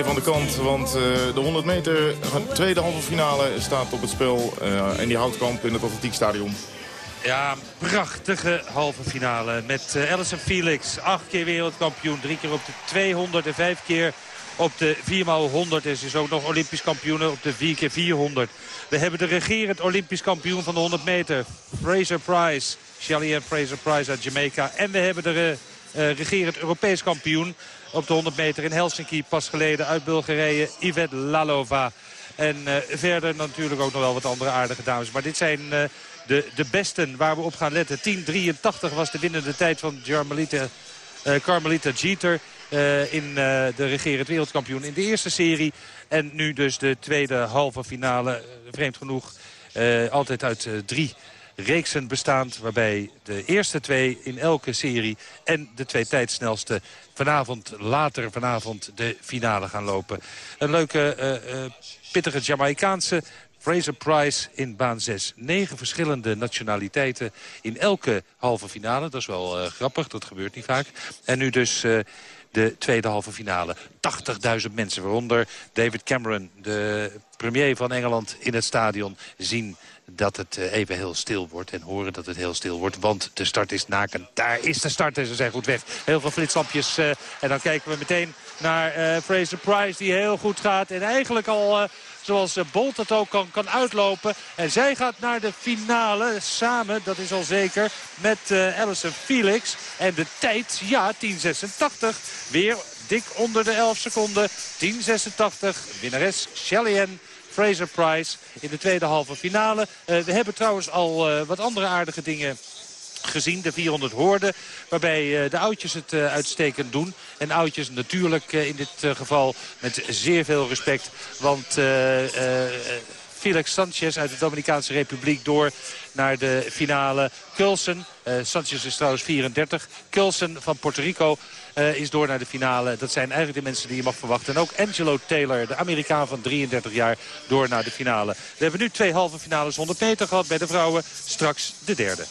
Aan de kant. Want uh, de 100 meter tweede halve finale staat op het spel. Uh, en die houtkamp in het atletiekstadion. Ja, prachtige halve finale met Alison Felix. Acht keer wereldkampioen, drie keer op de 200 en vijf keer op de 4x100. En ze is ook nog olympisch kampioen op de 4 keer 400. We hebben de regerend olympisch kampioen van de 100 meter. Fraser Price, Shelly Fraser Price uit Jamaica. En we hebben de regerend Europees kampioen op de 100 meter in Helsinki. Pas geleden uit Bulgarije, Yvette Lalova. En uh, verder natuurlijk ook nog wel wat andere aardige dames. Maar dit zijn uh, de, de besten waar we op gaan letten. 10.83 was de winnende tijd van Carmelita, uh, Carmelita Jeter. in de regerend wereldkampioen in de eerste serie. En nu dus de tweede halve finale. vreemd genoeg altijd uit drie reeksen bestaand. Waarbij de eerste twee in elke serie en de twee tijdsnelste vanavond, later vanavond, de finale gaan lopen. Een leuke, uh, uh, pittige Jamaicaanse Fraser Price in baan 6. Negen verschillende nationaliteiten in elke halve finale. Dat is wel uh, grappig, dat gebeurt niet vaak. En nu dus de tweede halve finale. 80.000 mensen, waaronder David Cameron, de premier van Engeland, in het stadion zien dat het eh, even heel stil wordt. En horen dat het heel stil wordt. Want de start is naken. Daar is de start en ze zijn goed weg. Heel veel flitslampjes. Uh, en dan kijken we meteen naar uh, Fraser Price die heel goed gaat. En eigenlijk al... Zoals Bolt het ook kan, kan uitlopen. En zij gaat naar de finale samen, dat is al zeker, met uh, Alison Felix. En de tijd, ja, 10.86. Weer dik onder de 11 seconden. 10.86, winnares Shelly Ann Fraser Price in de tweede halve finale. Uh, we hebben trouwens al wat andere aardige dingen gezien. De 400 hoorden. Waarbij de oudjes het uitstekend doen. En oudjes natuurlijk in dit geval met zeer veel respect. Want... Felix Sanchez uit de Dominicaanse Republiek door naar de finale. Kulsen, Sanchez is trouwens 34. Kulsen van Puerto Rico is door naar de finale. Dat zijn eigenlijk de mensen die je mag verwachten. En ook Angelo Taylor, de Amerikaan van 33 jaar, door naar de finale. We hebben nu twee halve finales 100 meter gehad bij de vrouwen. Straks de derde.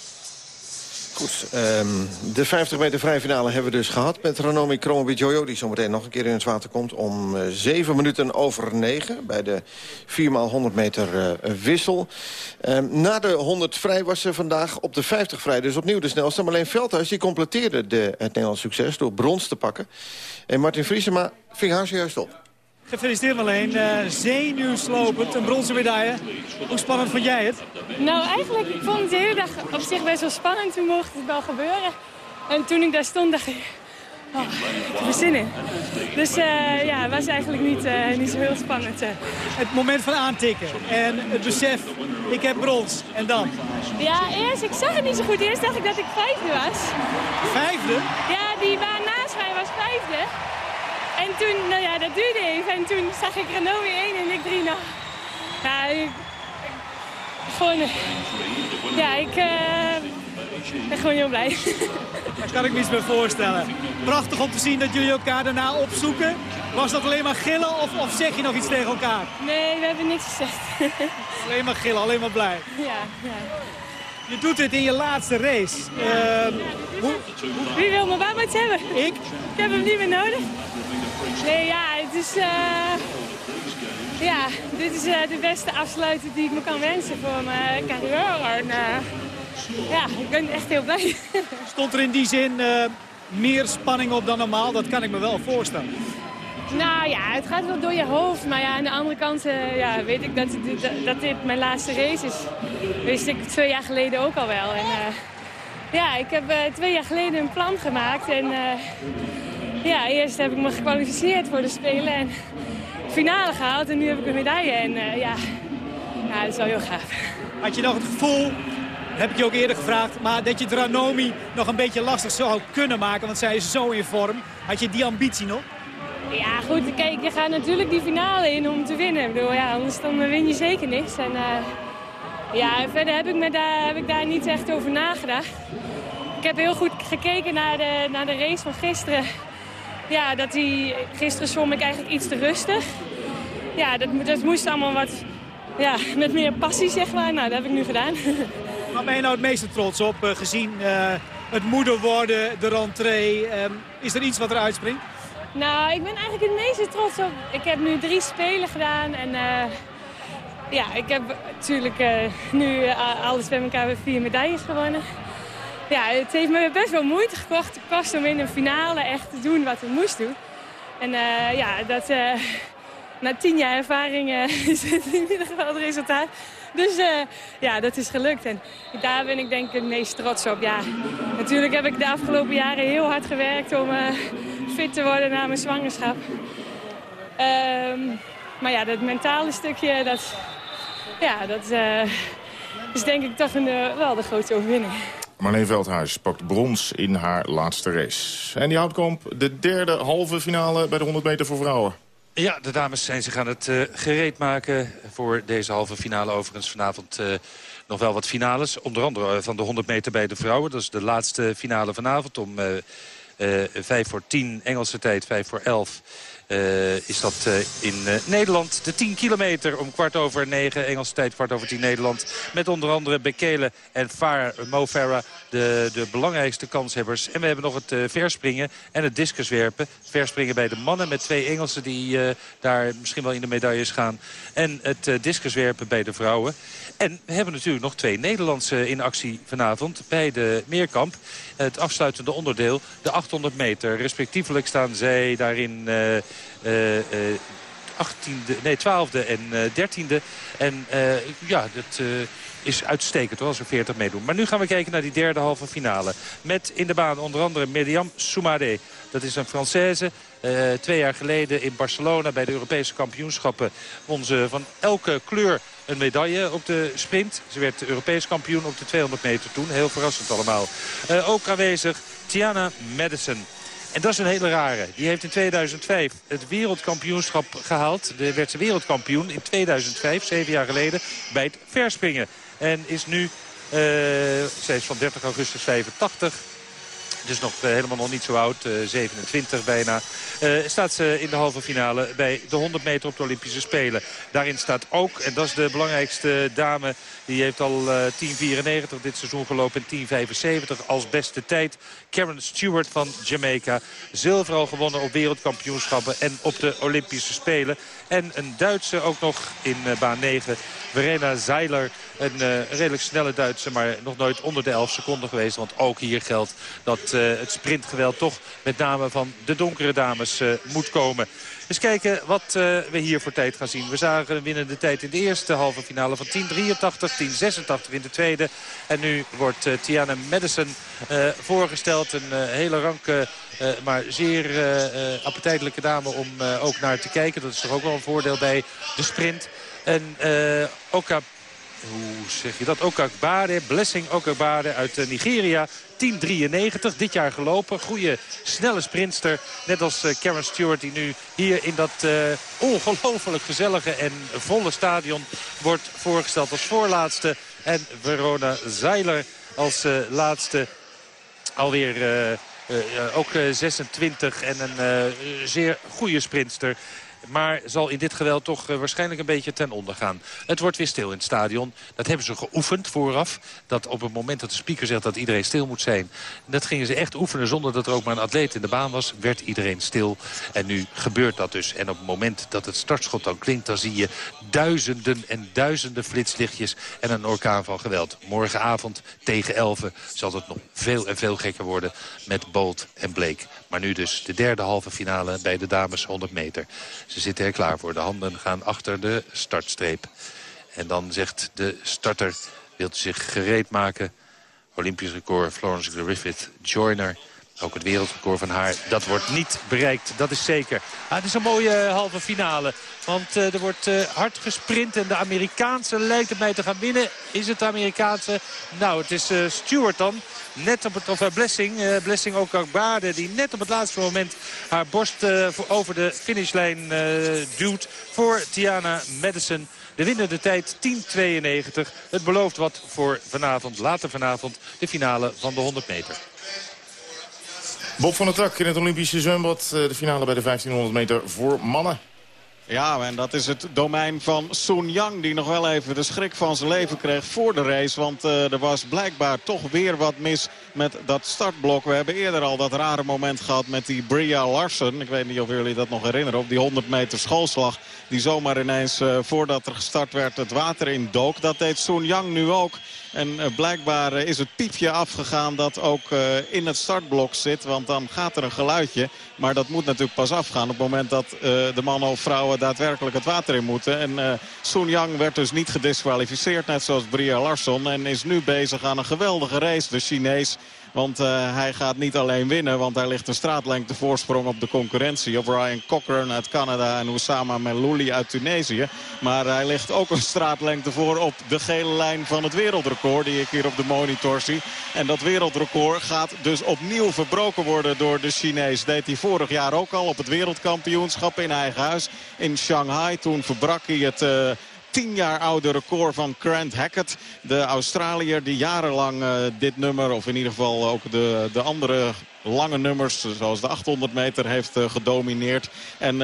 Goed, um, de 50 meter vrije finale hebben we dus gehad met Ranomi Kromowidjojo... die zometeen nog een keer in het water komt om uh, 7 minuten over 9... bij de 4x100 meter uh, wissel. Um, na de 100 vrij was ze vandaag op de 50 vrij, dus opnieuw de snelste. Maar alleen Veldhuis die completeerde de, het Nederlands succes door brons te pakken. En Martin Vriesema ving haar zojuist op. Gefeliciteerd Marleen. Uh, zenuwslopend, een bronzen medaille. Hoe spannend vond jij het? Nou, eigenlijk ik vond het de hele dag op zich best wel spannend. Toen mocht het wel gebeuren. En toen ik daar stond, dacht ik... Oh, ik heb er zin in. Dus uh, ja, het was eigenlijk niet, uh, niet zo heel spannend. Het moment van aantikken en het besef, ik heb brons. En dan? Ja, eerst, ik zag het niet zo goed. Eerst dacht ik dat ik vijfde was. Vijfde? Ja, die baan naast mij was vijfde. En toen, nou ja, dat duurde even. En toen zag ik Renault weer één en ik drie. Nou, ja, ik, gewoon, ja, ik uh, ben gewoon heel blij. Daar kan ik me iets meer voorstellen. Prachtig om te zien dat jullie elkaar daarna opzoeken. Was dat alleen maar gillen of, of zeg je nog iets tegen elkaar? Nee, we hebben niks gezegd. alleen maar gillen, alleen maar blij. Ja, ja. Je doet dit in je laatste race. Uh, hoe, Wie wil mijn baan hebben? Ik? Ik heb hem niet meer nodig. Nee, ja, het is... Uh, ja, dit is uh, de beste afsluiter die ik me kan wensen voor mijn carrière. En, ja, ik ben echt heel blij. Stond er in die zin meer spanning op dan normaal? Dat kan ik me wel voorstellen. Nou ja, het gaat wel door je hoofd. Maar ja, aan de andere kant ja, weet ik dat, dat, dat, dit mijn laatste race is. Wist ik twee jaar geleden ook al wel. En, ja, ik heb twee jaar geleden een plan gemaakt. En ja, eerst heb ik me gekwalificeerd voor de Spelen en finale gehaald. En nu heb ik een medaille. En uh, ja, dat is wel heel gaaf. Had je nog het gevoel, heb ik je ook eerder gevraagd... maar dat je Dranomi nog een beetje lastig zou kunnen maken... want zij is zo in vorm. Had je die ambitie nog? Ja, goed. Kijk, je gaat natuurlijk die finale in om te winnen. Ik bedoel, ja, anders dan win je zeker niks. En, uh, ja, verder heb ik, me daar, heb ik daar niet echt over nagedacht. Ik heb heel goed gekeken naar de, naar de race van gisteren ja, dat die, gisteren zwom ik eigenlijk iets te rustig. Ja, dat, dat moest allemaal wat ja, met meer passie, zeg maar. Nou, dat heb ik nu gedaan. Waar ben je nou het meeste trots op, uh, gezien uh, het moeder worden, de rentree? Uh, is er iets wat er uitspringt? Nou, ik ben eigenlijk het meeste trots op. Ik heb nu drie spelen gedaan en uh, ja, ik heb natuurlijk nu alles bij elkaar vier medailles gewonnen ja, het heeft me best wel moeite gekost om in een finale echt te doen wat we moesten doen. En uh, ja, dat, uh, na tien jaar ervaring uh, is het in ieder geval het resultaat. Dus ja, dat is gelukt. En daar ben ik denk ik het meest trots op. Ja, natuurlijk heb ik de afgelopen jaren heel hard gewerkt om fit te worden na mijn zwangerschap. Um, maar ja, dat mentale stukje, dat, ja, dat is denk ik toch een, wel de grootste overwinning. Marleen Veldhuis pakt brons in haar laatste race. En die Houtkamp, de derde halve finale bij de 100 meter voor vrouwen. Ja, de dames zijn zich aan het uh, gereed maken voor deze halve finale. Overigens vanavond uh, nog wel wat finales. Onder andere uh, van de 100 meter bij de vrouwen. Dat is de laatste finale vanavond om 5 voor 10 Engelse tijd, 5 voor 11 uh, is dat uh, in uh, Nederland. De 10 kilometer om kwart over negen, Engelse tijd kwart over 10 Nederland. Met onder andere Bekele en Farah, Mo Farah, de, de belangrijkste kanshebbers. En we hebben nog het verspringen en het discuswerpen. Verspringen bij de mannen met twee Engelsen die daar misschien wel in de medailles gaan. En het discuswerpen bij de vrouwen. En we hebben natuurlijk nog twee Nederlandse in actie vanavond bij de Meerkamp. Het afsluitende onderdeel, de 800 meter. Respectievelijk staan zij daarin... 18e, nee, 12e en uh, 13e. En uh, ja, dat uh, is uitstekend als er 40 meedoen. Maar nu gaan we kijken naar die derde halve finale. Met in de baan onder andere Miriam Soumare. Dat is een Française. twee jaar geleden in Barcelona bij de Europese kampioenschappen won ze van elke kleur een medaille op de sprint. Ze werd Europees kampioen op de 200 meter toen. Heel verrassend allemaal. Ook aanwezig Tiana Madison. En dat is een hele rare. Die heeft in 2005 het wereldkampioenschap gehaald. De werd ze wereldkampioen in 2005, zeven jaar geleden, bij het verspringen. En is nu, uh, zij is van 30 augustus 85, dus nog eh, helemaal nog niet zo oud, 27 eh, bijna. Uh, staat ze in de halve finale bij de 100 meter op de Olympische Spelen. Daarin staat ook, en dat is de belangrijkste dame... die heeft al uh, 10.94 dit seizoen gelopen en 10.75 als beste tijd. Karen Stewart van Jamaica. Zilver al gewonnen op wereldkampioenschappen en op de Olympische Spelen. En een Duitse ook nog in baan 9. Verena Zeiler, een redelijk snelle Duitse, maar nog nooit onder de 11 seconden geweest. Want ook hier geldt dat uh, het sprintgeweld toch met name van de donkere dames uh, moet komen. Eens kijken wat uh, we hier voor tijd gaan zien. We zagen een winnende tijd in de eerste halve finale van 10.83, 10.86 in de tweede. En nu wordt Tiana Madison voorgesteld. Een hele ranke, maar zeer appetijtelijke dame om ook naar te kijken. Dat is toch ook wel een voordeel bij de sprint. En Oka hoe zeg je dat? Okakbare, Blessing Okakbare uit Nigeria. 10.93, dit jaar gelopen. Goede, snelle sprintster. Net als eh, Karen Stewart die nu hier in dat uh, ongelooflijk gezellige en volle stadion wordt voorgesteld als voorlaatste. En Verona Zeiler als uh, laatste alweer... Uh, ook 26 en een zeer goede sprintster. Maar zal in dit geweld toch uh, waarschijnlijk een beetje ten onder gaan. Het wordt weer stil in het stadion. Dat hebben ze geoefend vooraf. Dat op het moment dat de speaker zegt dat iedereen stil moet zijn. Dat gingen ze echt oefenen zonder dat er ook maar een atleet in de baan was. Werd iedereen stil. En nu gebeurt dat dus. En op het moment dat het startschot dan klinkt... dan zie je duizenden en duizenden flitslichtjes en een orkaan van geweld. Morgenavond tegen 11 zal het nog veel en veel gekker worden met Bolt en Blake. Maar nu dus de derde halve finale bij de dames 100 meter. Ze zitten er klaar voor. De handen gaan achter de startstreep. En dan zegt de starter, wilt zich gereed maken... Olympisch record Florence Griffith Joyner ook het wereldrecord van haar, dat wordt niet bereikt. Dat is zeker. Ah, het is een mooie eh, halve finale. Want uh, er wordt uh, hard gesprint en de Amerikaanse lijkt het mij te gaan winnen. Is het de Amerikaanse? Nou, het is uh, Stewart dan. Net op het, of Blessing, Blessing ook Akbade, die net op het laatste moment haar borst over de finishlijn duwt voor Tiana Madison. De winnende tijd 10.92. Het belooft wat voor vanavond, later vanavond, de finale van de 100 meter. Bob van der Trak in het Olympische zwembad. Eh, de finale bij de 1500 meter voor mannen. Ja, en dat is het domein van Sun Yang... die nog wel even de schrik van zijn leven kreeg voor de race. Want uh, er was blijkbaar toch weer wat mis met dat startblok. We hebben eerder al dat rare moment gehad met die Bria Larsen. Ik weet niet of jullie dat nog herinneren. Op die 100 meter schoolslag. Die zomaar ineens, uh, voordat er gestart werd, het water in dook. Dat deed Sun Yang nu ook. En uh, blijkbaar is het piepje afgegaan dat ook in het startblok zit. Want dan gaat er een geluidje. Maar dat moet natuurlijk pas afgaan op het moment dat de mannen of vrouwen daadwerkelijk het water in moeten. En Sun Yang werd dus niet gedisqualificeerd, net zoals Bria Larsson. En is nu bezig aan een geweldige race, de Chinees. Want uh, hij gaat niet alleen winnen, want hij ligt een straatlengte voorsprong op de concurrentie. Op Ryan Cochran uit Canada en Oussama Melouli uit Tunesië. Maar hij ligt ook een straatlengte voor op de gele lijn van het wereldrecord. Die ik hier op de monitor zie. En dat wereldrecord gaat dus opnieuw verbroken worden door de Chinees. Deed hij vorig jaar ook al op het wereldkampioenschap in eigen huis in Shanghai. Toen verbrak hij het... Uh, tien jaar oude record van Grant Hackett. De Australiër die jarenlang uh, dit nummer, of in ieder geval ook de, de andere lange nummers... zoals de 800 meter heeft uh, gedomineerd. En...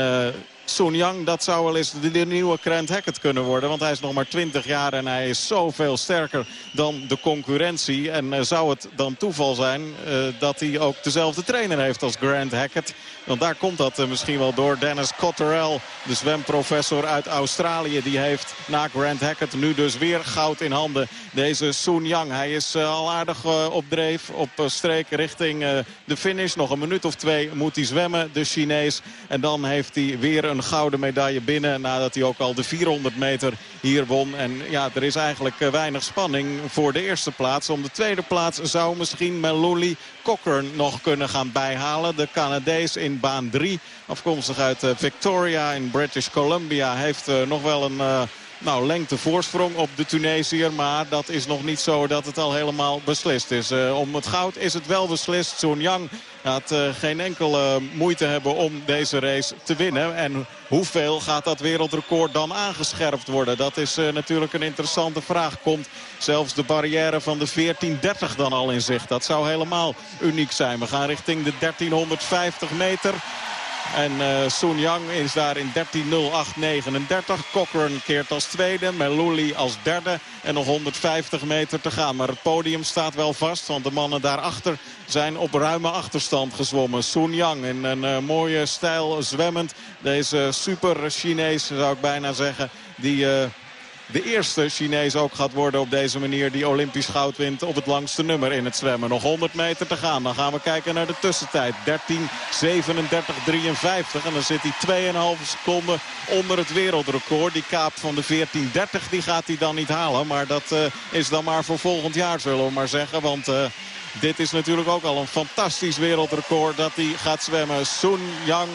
Sun Yang, dat zou wel eens de, nieuwe Grant Hackett kunnen worden. Want hij is nog maar 20 jaar en hij is zoveel sterker dan de concurrentie. En uh, zou het dan toeval zijn uh, dat hij ook dezelfde trainer heeft als Grant Hackett. Want daar komt dat uh, misschien wel door. Dennis Cotterell, de zwemprofessor uit Australië. Die heeft na Grant Hackett nu dus weer goud in handen. Deze Sun Yang. Hij is al aardig op dreef, op streek richting de finish. Nog een minuut of twee moet hij zwemmen, de Chinees. En dan heeft hij weer een gouden medaille binnen. Nadat hij ook al de 400 meter hier won. En ja, er is eigenlijk weinig spanning voor de eerste plaats. Om de tweede plaats zou misschien Meluli Cochran nog kunnen gaan bijhalen. De Canadees in baan 3. Afkomstig uit Victoria in British Columbia. Heeft nog wel een nou, lengte voorsprong op de Tunesiër. Maar dat is nog niet zo dat het al helemaal beslist is. Uh, om het goud is het wel beslist. Sun Yang gaat uh, geen enkele moeite hebben om deze race te winnen. En hoeveel gaat dat wereldrecord dan aangescherpt worden? Dat is uh, natuurlijk een interessante vraag. Komt zelfs de barrière van de 14.30 dan al in zicht? Dat zou helemaal uniek zijn. We gaan richting de 1350 meter. En uh, Sun Yang is daar in 13.08.39. Cochran keert als tweede. Melouli als derde. En nog 150 meter te gaan. Maar het podium staat wel vast. Want de mannen daarachter zijn op ruime achterstand gezwommen. Sun Yang in een uh, mooie stijl zwemmend. Deze super Chinees zou ik bijna zeggen. Die... Uh, de eerste Chinees ook gaat worden op deze manier die Olympisch goud wint op het langste nummer in het zwemmen. Nog 100 meter te gaan. Dan gaan we kijken naar de tussentijd. 13, 37, 53. En dan zit hij 2,5 seconden onder het wereldrecord. Die kaap van de 14.30 die gaat hij dan niet halen. Maar dat uh, is dan maar voor volgend jaar zullen we maar zeggen. Want... Uh, dit is natuurlijk ook al een fantastisch wereldrecord dat hij gaat zwemmen. Sun Yang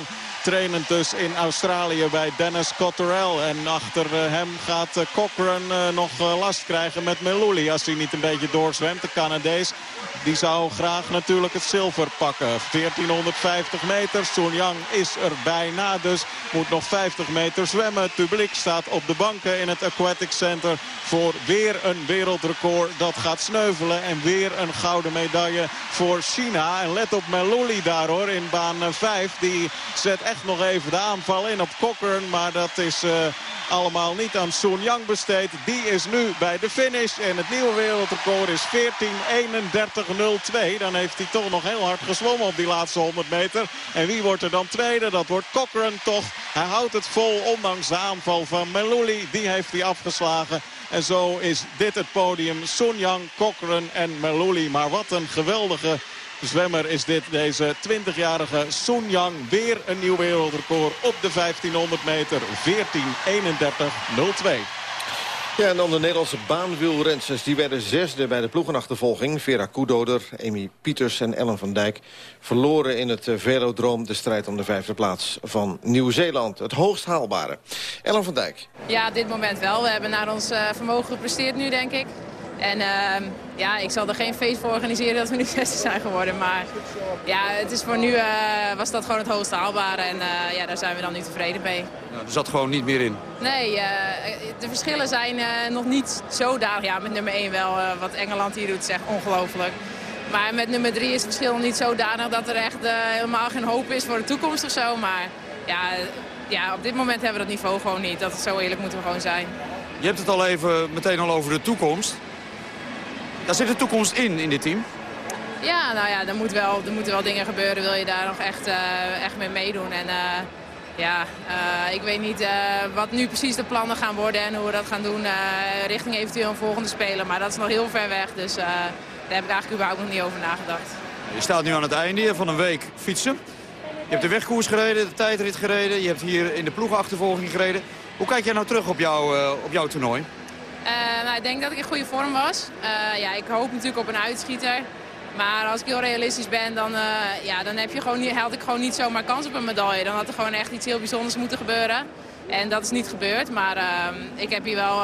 trainend dus in Australië bij Dennis Cotterell. En achter hem gaat Cochran nog last krijgen met Melouli als hij niet een beetje doorzwemt. De Canadees die zou graag natuurlijk het zilver pakken. 1450 meter. Sun Yang is er bijna dus. Moet nog 50 meter zwemmen. Het publiek staat op de banken in het Aquatic Center voor weer een wereldrecord dat gaat sneuvelen. En weer een gouden medaille voor China. En let op Melouli daar hoor in baan 5. Die zet nog even de aanval in op Cochran. Maar dat is... Uh, allemaal niet aan Sun Yang besteed. Die is nu bij de finish. En het nieuwe wereldrecord is 14.31.02. Dan heeft hij toch nog heel hard gezwommen op die laatste 100 meter. En wie wordt er dan tweede? Dat wordt Cochran toch. Hij houdt het vol ondanks de aanval van Melouli. Die heeft hij afgeslagen. En zo is dit het podium. Sun Yang, Cochran en Melouli. Maar wat een geweldige zwemmer is dit, deze 20-jarige Sun Yang. Weer een nieuw wereldrecord op de 1500 meter. 14.31.02. Ja, en dan de Nederlandse baanwielrensters. Die werden zesde bij de ploegenachtervolging. Vera Koedoder, Amy Pieters en Ellen van Dijk verloren in het velodroom de strijd om de vijfde plaats van Nieuw-Zeeland. Het hoogst haalbare. Ellen van Dijk. Ja, dit moment wel. We hebben naar ons uh, vermogen gepresteerd nu, denk ik. En uh, ja, ik zal er geen feest voor organiseren dat we nu zesde zijn geworden. Maar ja, het is voor nu uh, was dat gewoon het hoogst haalbare. En uh, ja, daar zijn we dan nu tevreden mee. Ja, er zat gewoon niet meer in? Nee, de verschillen zijn nog niet zo daar. Ja, met nummer 1 wel. wat Engeland hier doet echt ongelooflijk. Maar met nummer 3 is het verschil nog niet zodanig dat er echt helemaal geen hoop is voor de toekomst of zo. Maar ja, ja, op dit moment hebben we dat niveau gewoon niet. Dat is zo eerlijk moeten we gewoon zijn. Je hebt het al even meteen al over de toekomst. Daar zit de toekomst in, in dit team? Ja, nou ja, er, moet wel, er moeten wel dingen gebeuren. Wil je daar nog echt, uh, echt mee meedoen? En uh, ja, uh, ik weet niet wat nu precies de plannen gaan worden en hoe we dat gaan doen richting eventueel een volgende speler. Maar dat is nog heel ver weg, dus daar heb ik eigenlijk überhaupt nog niet over nagedacht. Je staat nu aan het einde van een week fietsen. Je hebt de wegkoers gereden, de tijdrit gereden. Je hebt hier in de ploegenachtervolging gereden. Hoe kijk jij nou terug op, jou, op jouw toernooi? Uh, nou, ik denk dat ik in goede vorm was. Uh, ja, ik hoop natuurlijk op een uitschieter. Maar als ik heel realistisch ben, dan, uh, ja, dan heb je gewoon niet, had ik gewoon niet zomaar kans op een medaille. Dan had er gewoon echt iets heel bijzonders moeten gebeuren. En dat is niet gebeurd. Maar ehm, ik heb hier wel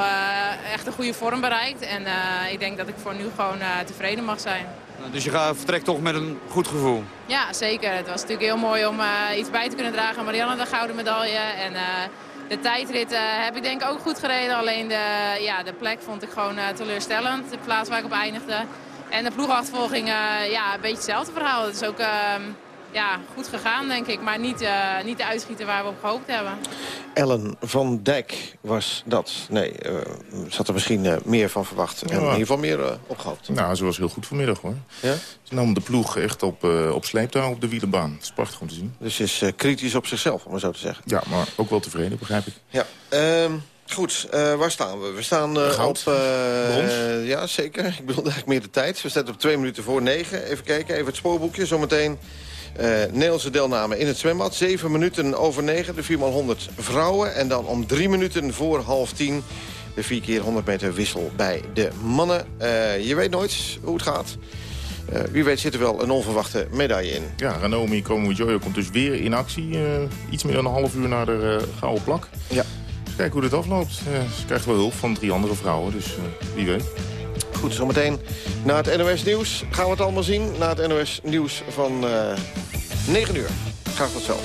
echt een goede vorm bereikt. En ik denk dat ik voor nu gewoon tevreden mag zijn. Dus je gaat, vertrekt toch met een goed gevoel? Ja, zeker. Het was natuurlijk heel mooi om iets bij te kunnen dragen aan Marianne, de gouden medaille. En, de tijdrit uh, heb ik denk ik ook goed gereden. Alleen de, ja, de plek vond ik gewoon uh, teleurstellend. De plaats waar ik op eindigde. En de ploegachtervolging, uh, ja, een beetje hetzelfde verhaal. Het is ook ehm, ja, goed gegaan, denk ik. Maar niet, uh, niet de uitschieter waar we op gehoopt hebben. Ellen van Dijk was dat. Nee, uh, zat er misschien uh, meer van verwacht. En in ieder geval meer op gehoopt. Nou, ze was heel goed vanmiddag, hoor. Ja? Ze nam de ploeg echt op, op sleeptouw op de wielenbaan. Het is prachtig om te zien. Dus ze is kritisch op zichzelf, om maar zo te zeggen. Ja, maar ook wel tevreden, begrijp ik. Ja. Ehm, Goed, uh, waar staan we? We staan uh, op... Uh, ja, zeker. Ik bedoel eigenlijk meer de tijd. We staan op twee minuten voor negen. Even kijken, even het spoorboekje. Zometeen Nederlandse deelname in het zwembad. Zeven minuten over negen, de 4x100 vrouwen. En dan om drie minuten voor half tien... de 4 keer 100 meter wissel bij de mannen. je weet nooit hoe het gaat. Uh, wie weet zit er wel een onverwachte medaille in. Ja, Ranomi Kromowidjojo komt dus weer in actie. Uh, iets meer dan een half uur naar de uh, gouden plak. Ja. kijken hoe dit afloopt. Eh, ze krijgt wel hulp van drie andere vrouwen, dus eh, wie weet. Goed, zometeen na het NOS Nieuws gaan we het allemaal zien. Na het NOS Nieuws van uh, 9 uur. Graag tot zo.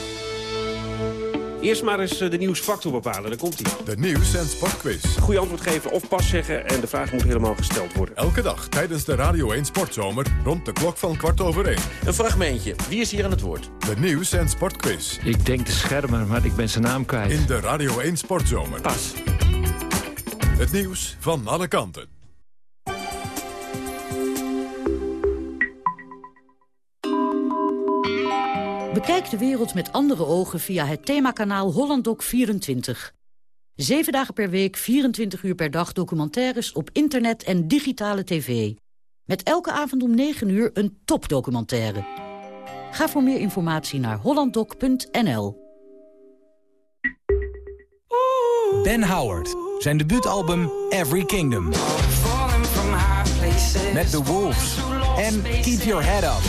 Eerst maar eens de nieuwsfactor bepalen, daar komt hij. De nieuws- en sportquiz. Goeie antwoord geven of pas zeggen en de vraag moet helemaal gesteld worden. Elke dag tijdens de Radio 1 Sportzomer rond de klok van kwart over één. Een fragmentje. Wie is hier aan het woord? De nieuws- en sportquiz. Ik denk de schermer, maar ik ben zijn naam kwijt. In de Radio 1 Sportzomer. Pas. Het nieuws van alle kanten. Bekijk de wereld met andere ogen via het themakanaal HollandDoc24. Zeven dagen per week, 24 uur per dag documentaires op internet en digitale tv. Met elke avond om 9 uur een topdocumentaire. Ga voor meer informatie naar hollanddoc.nl. Ben Howard, zijn debuutalbum Every Kingdom. Met The Wolves en Keep Your Head Up.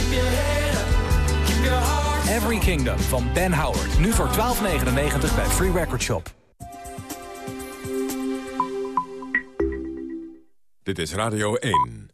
Every Kingdom van Ben Howard. Nu voor 12,99 bij Free Record Shop. Dit is Radio 1.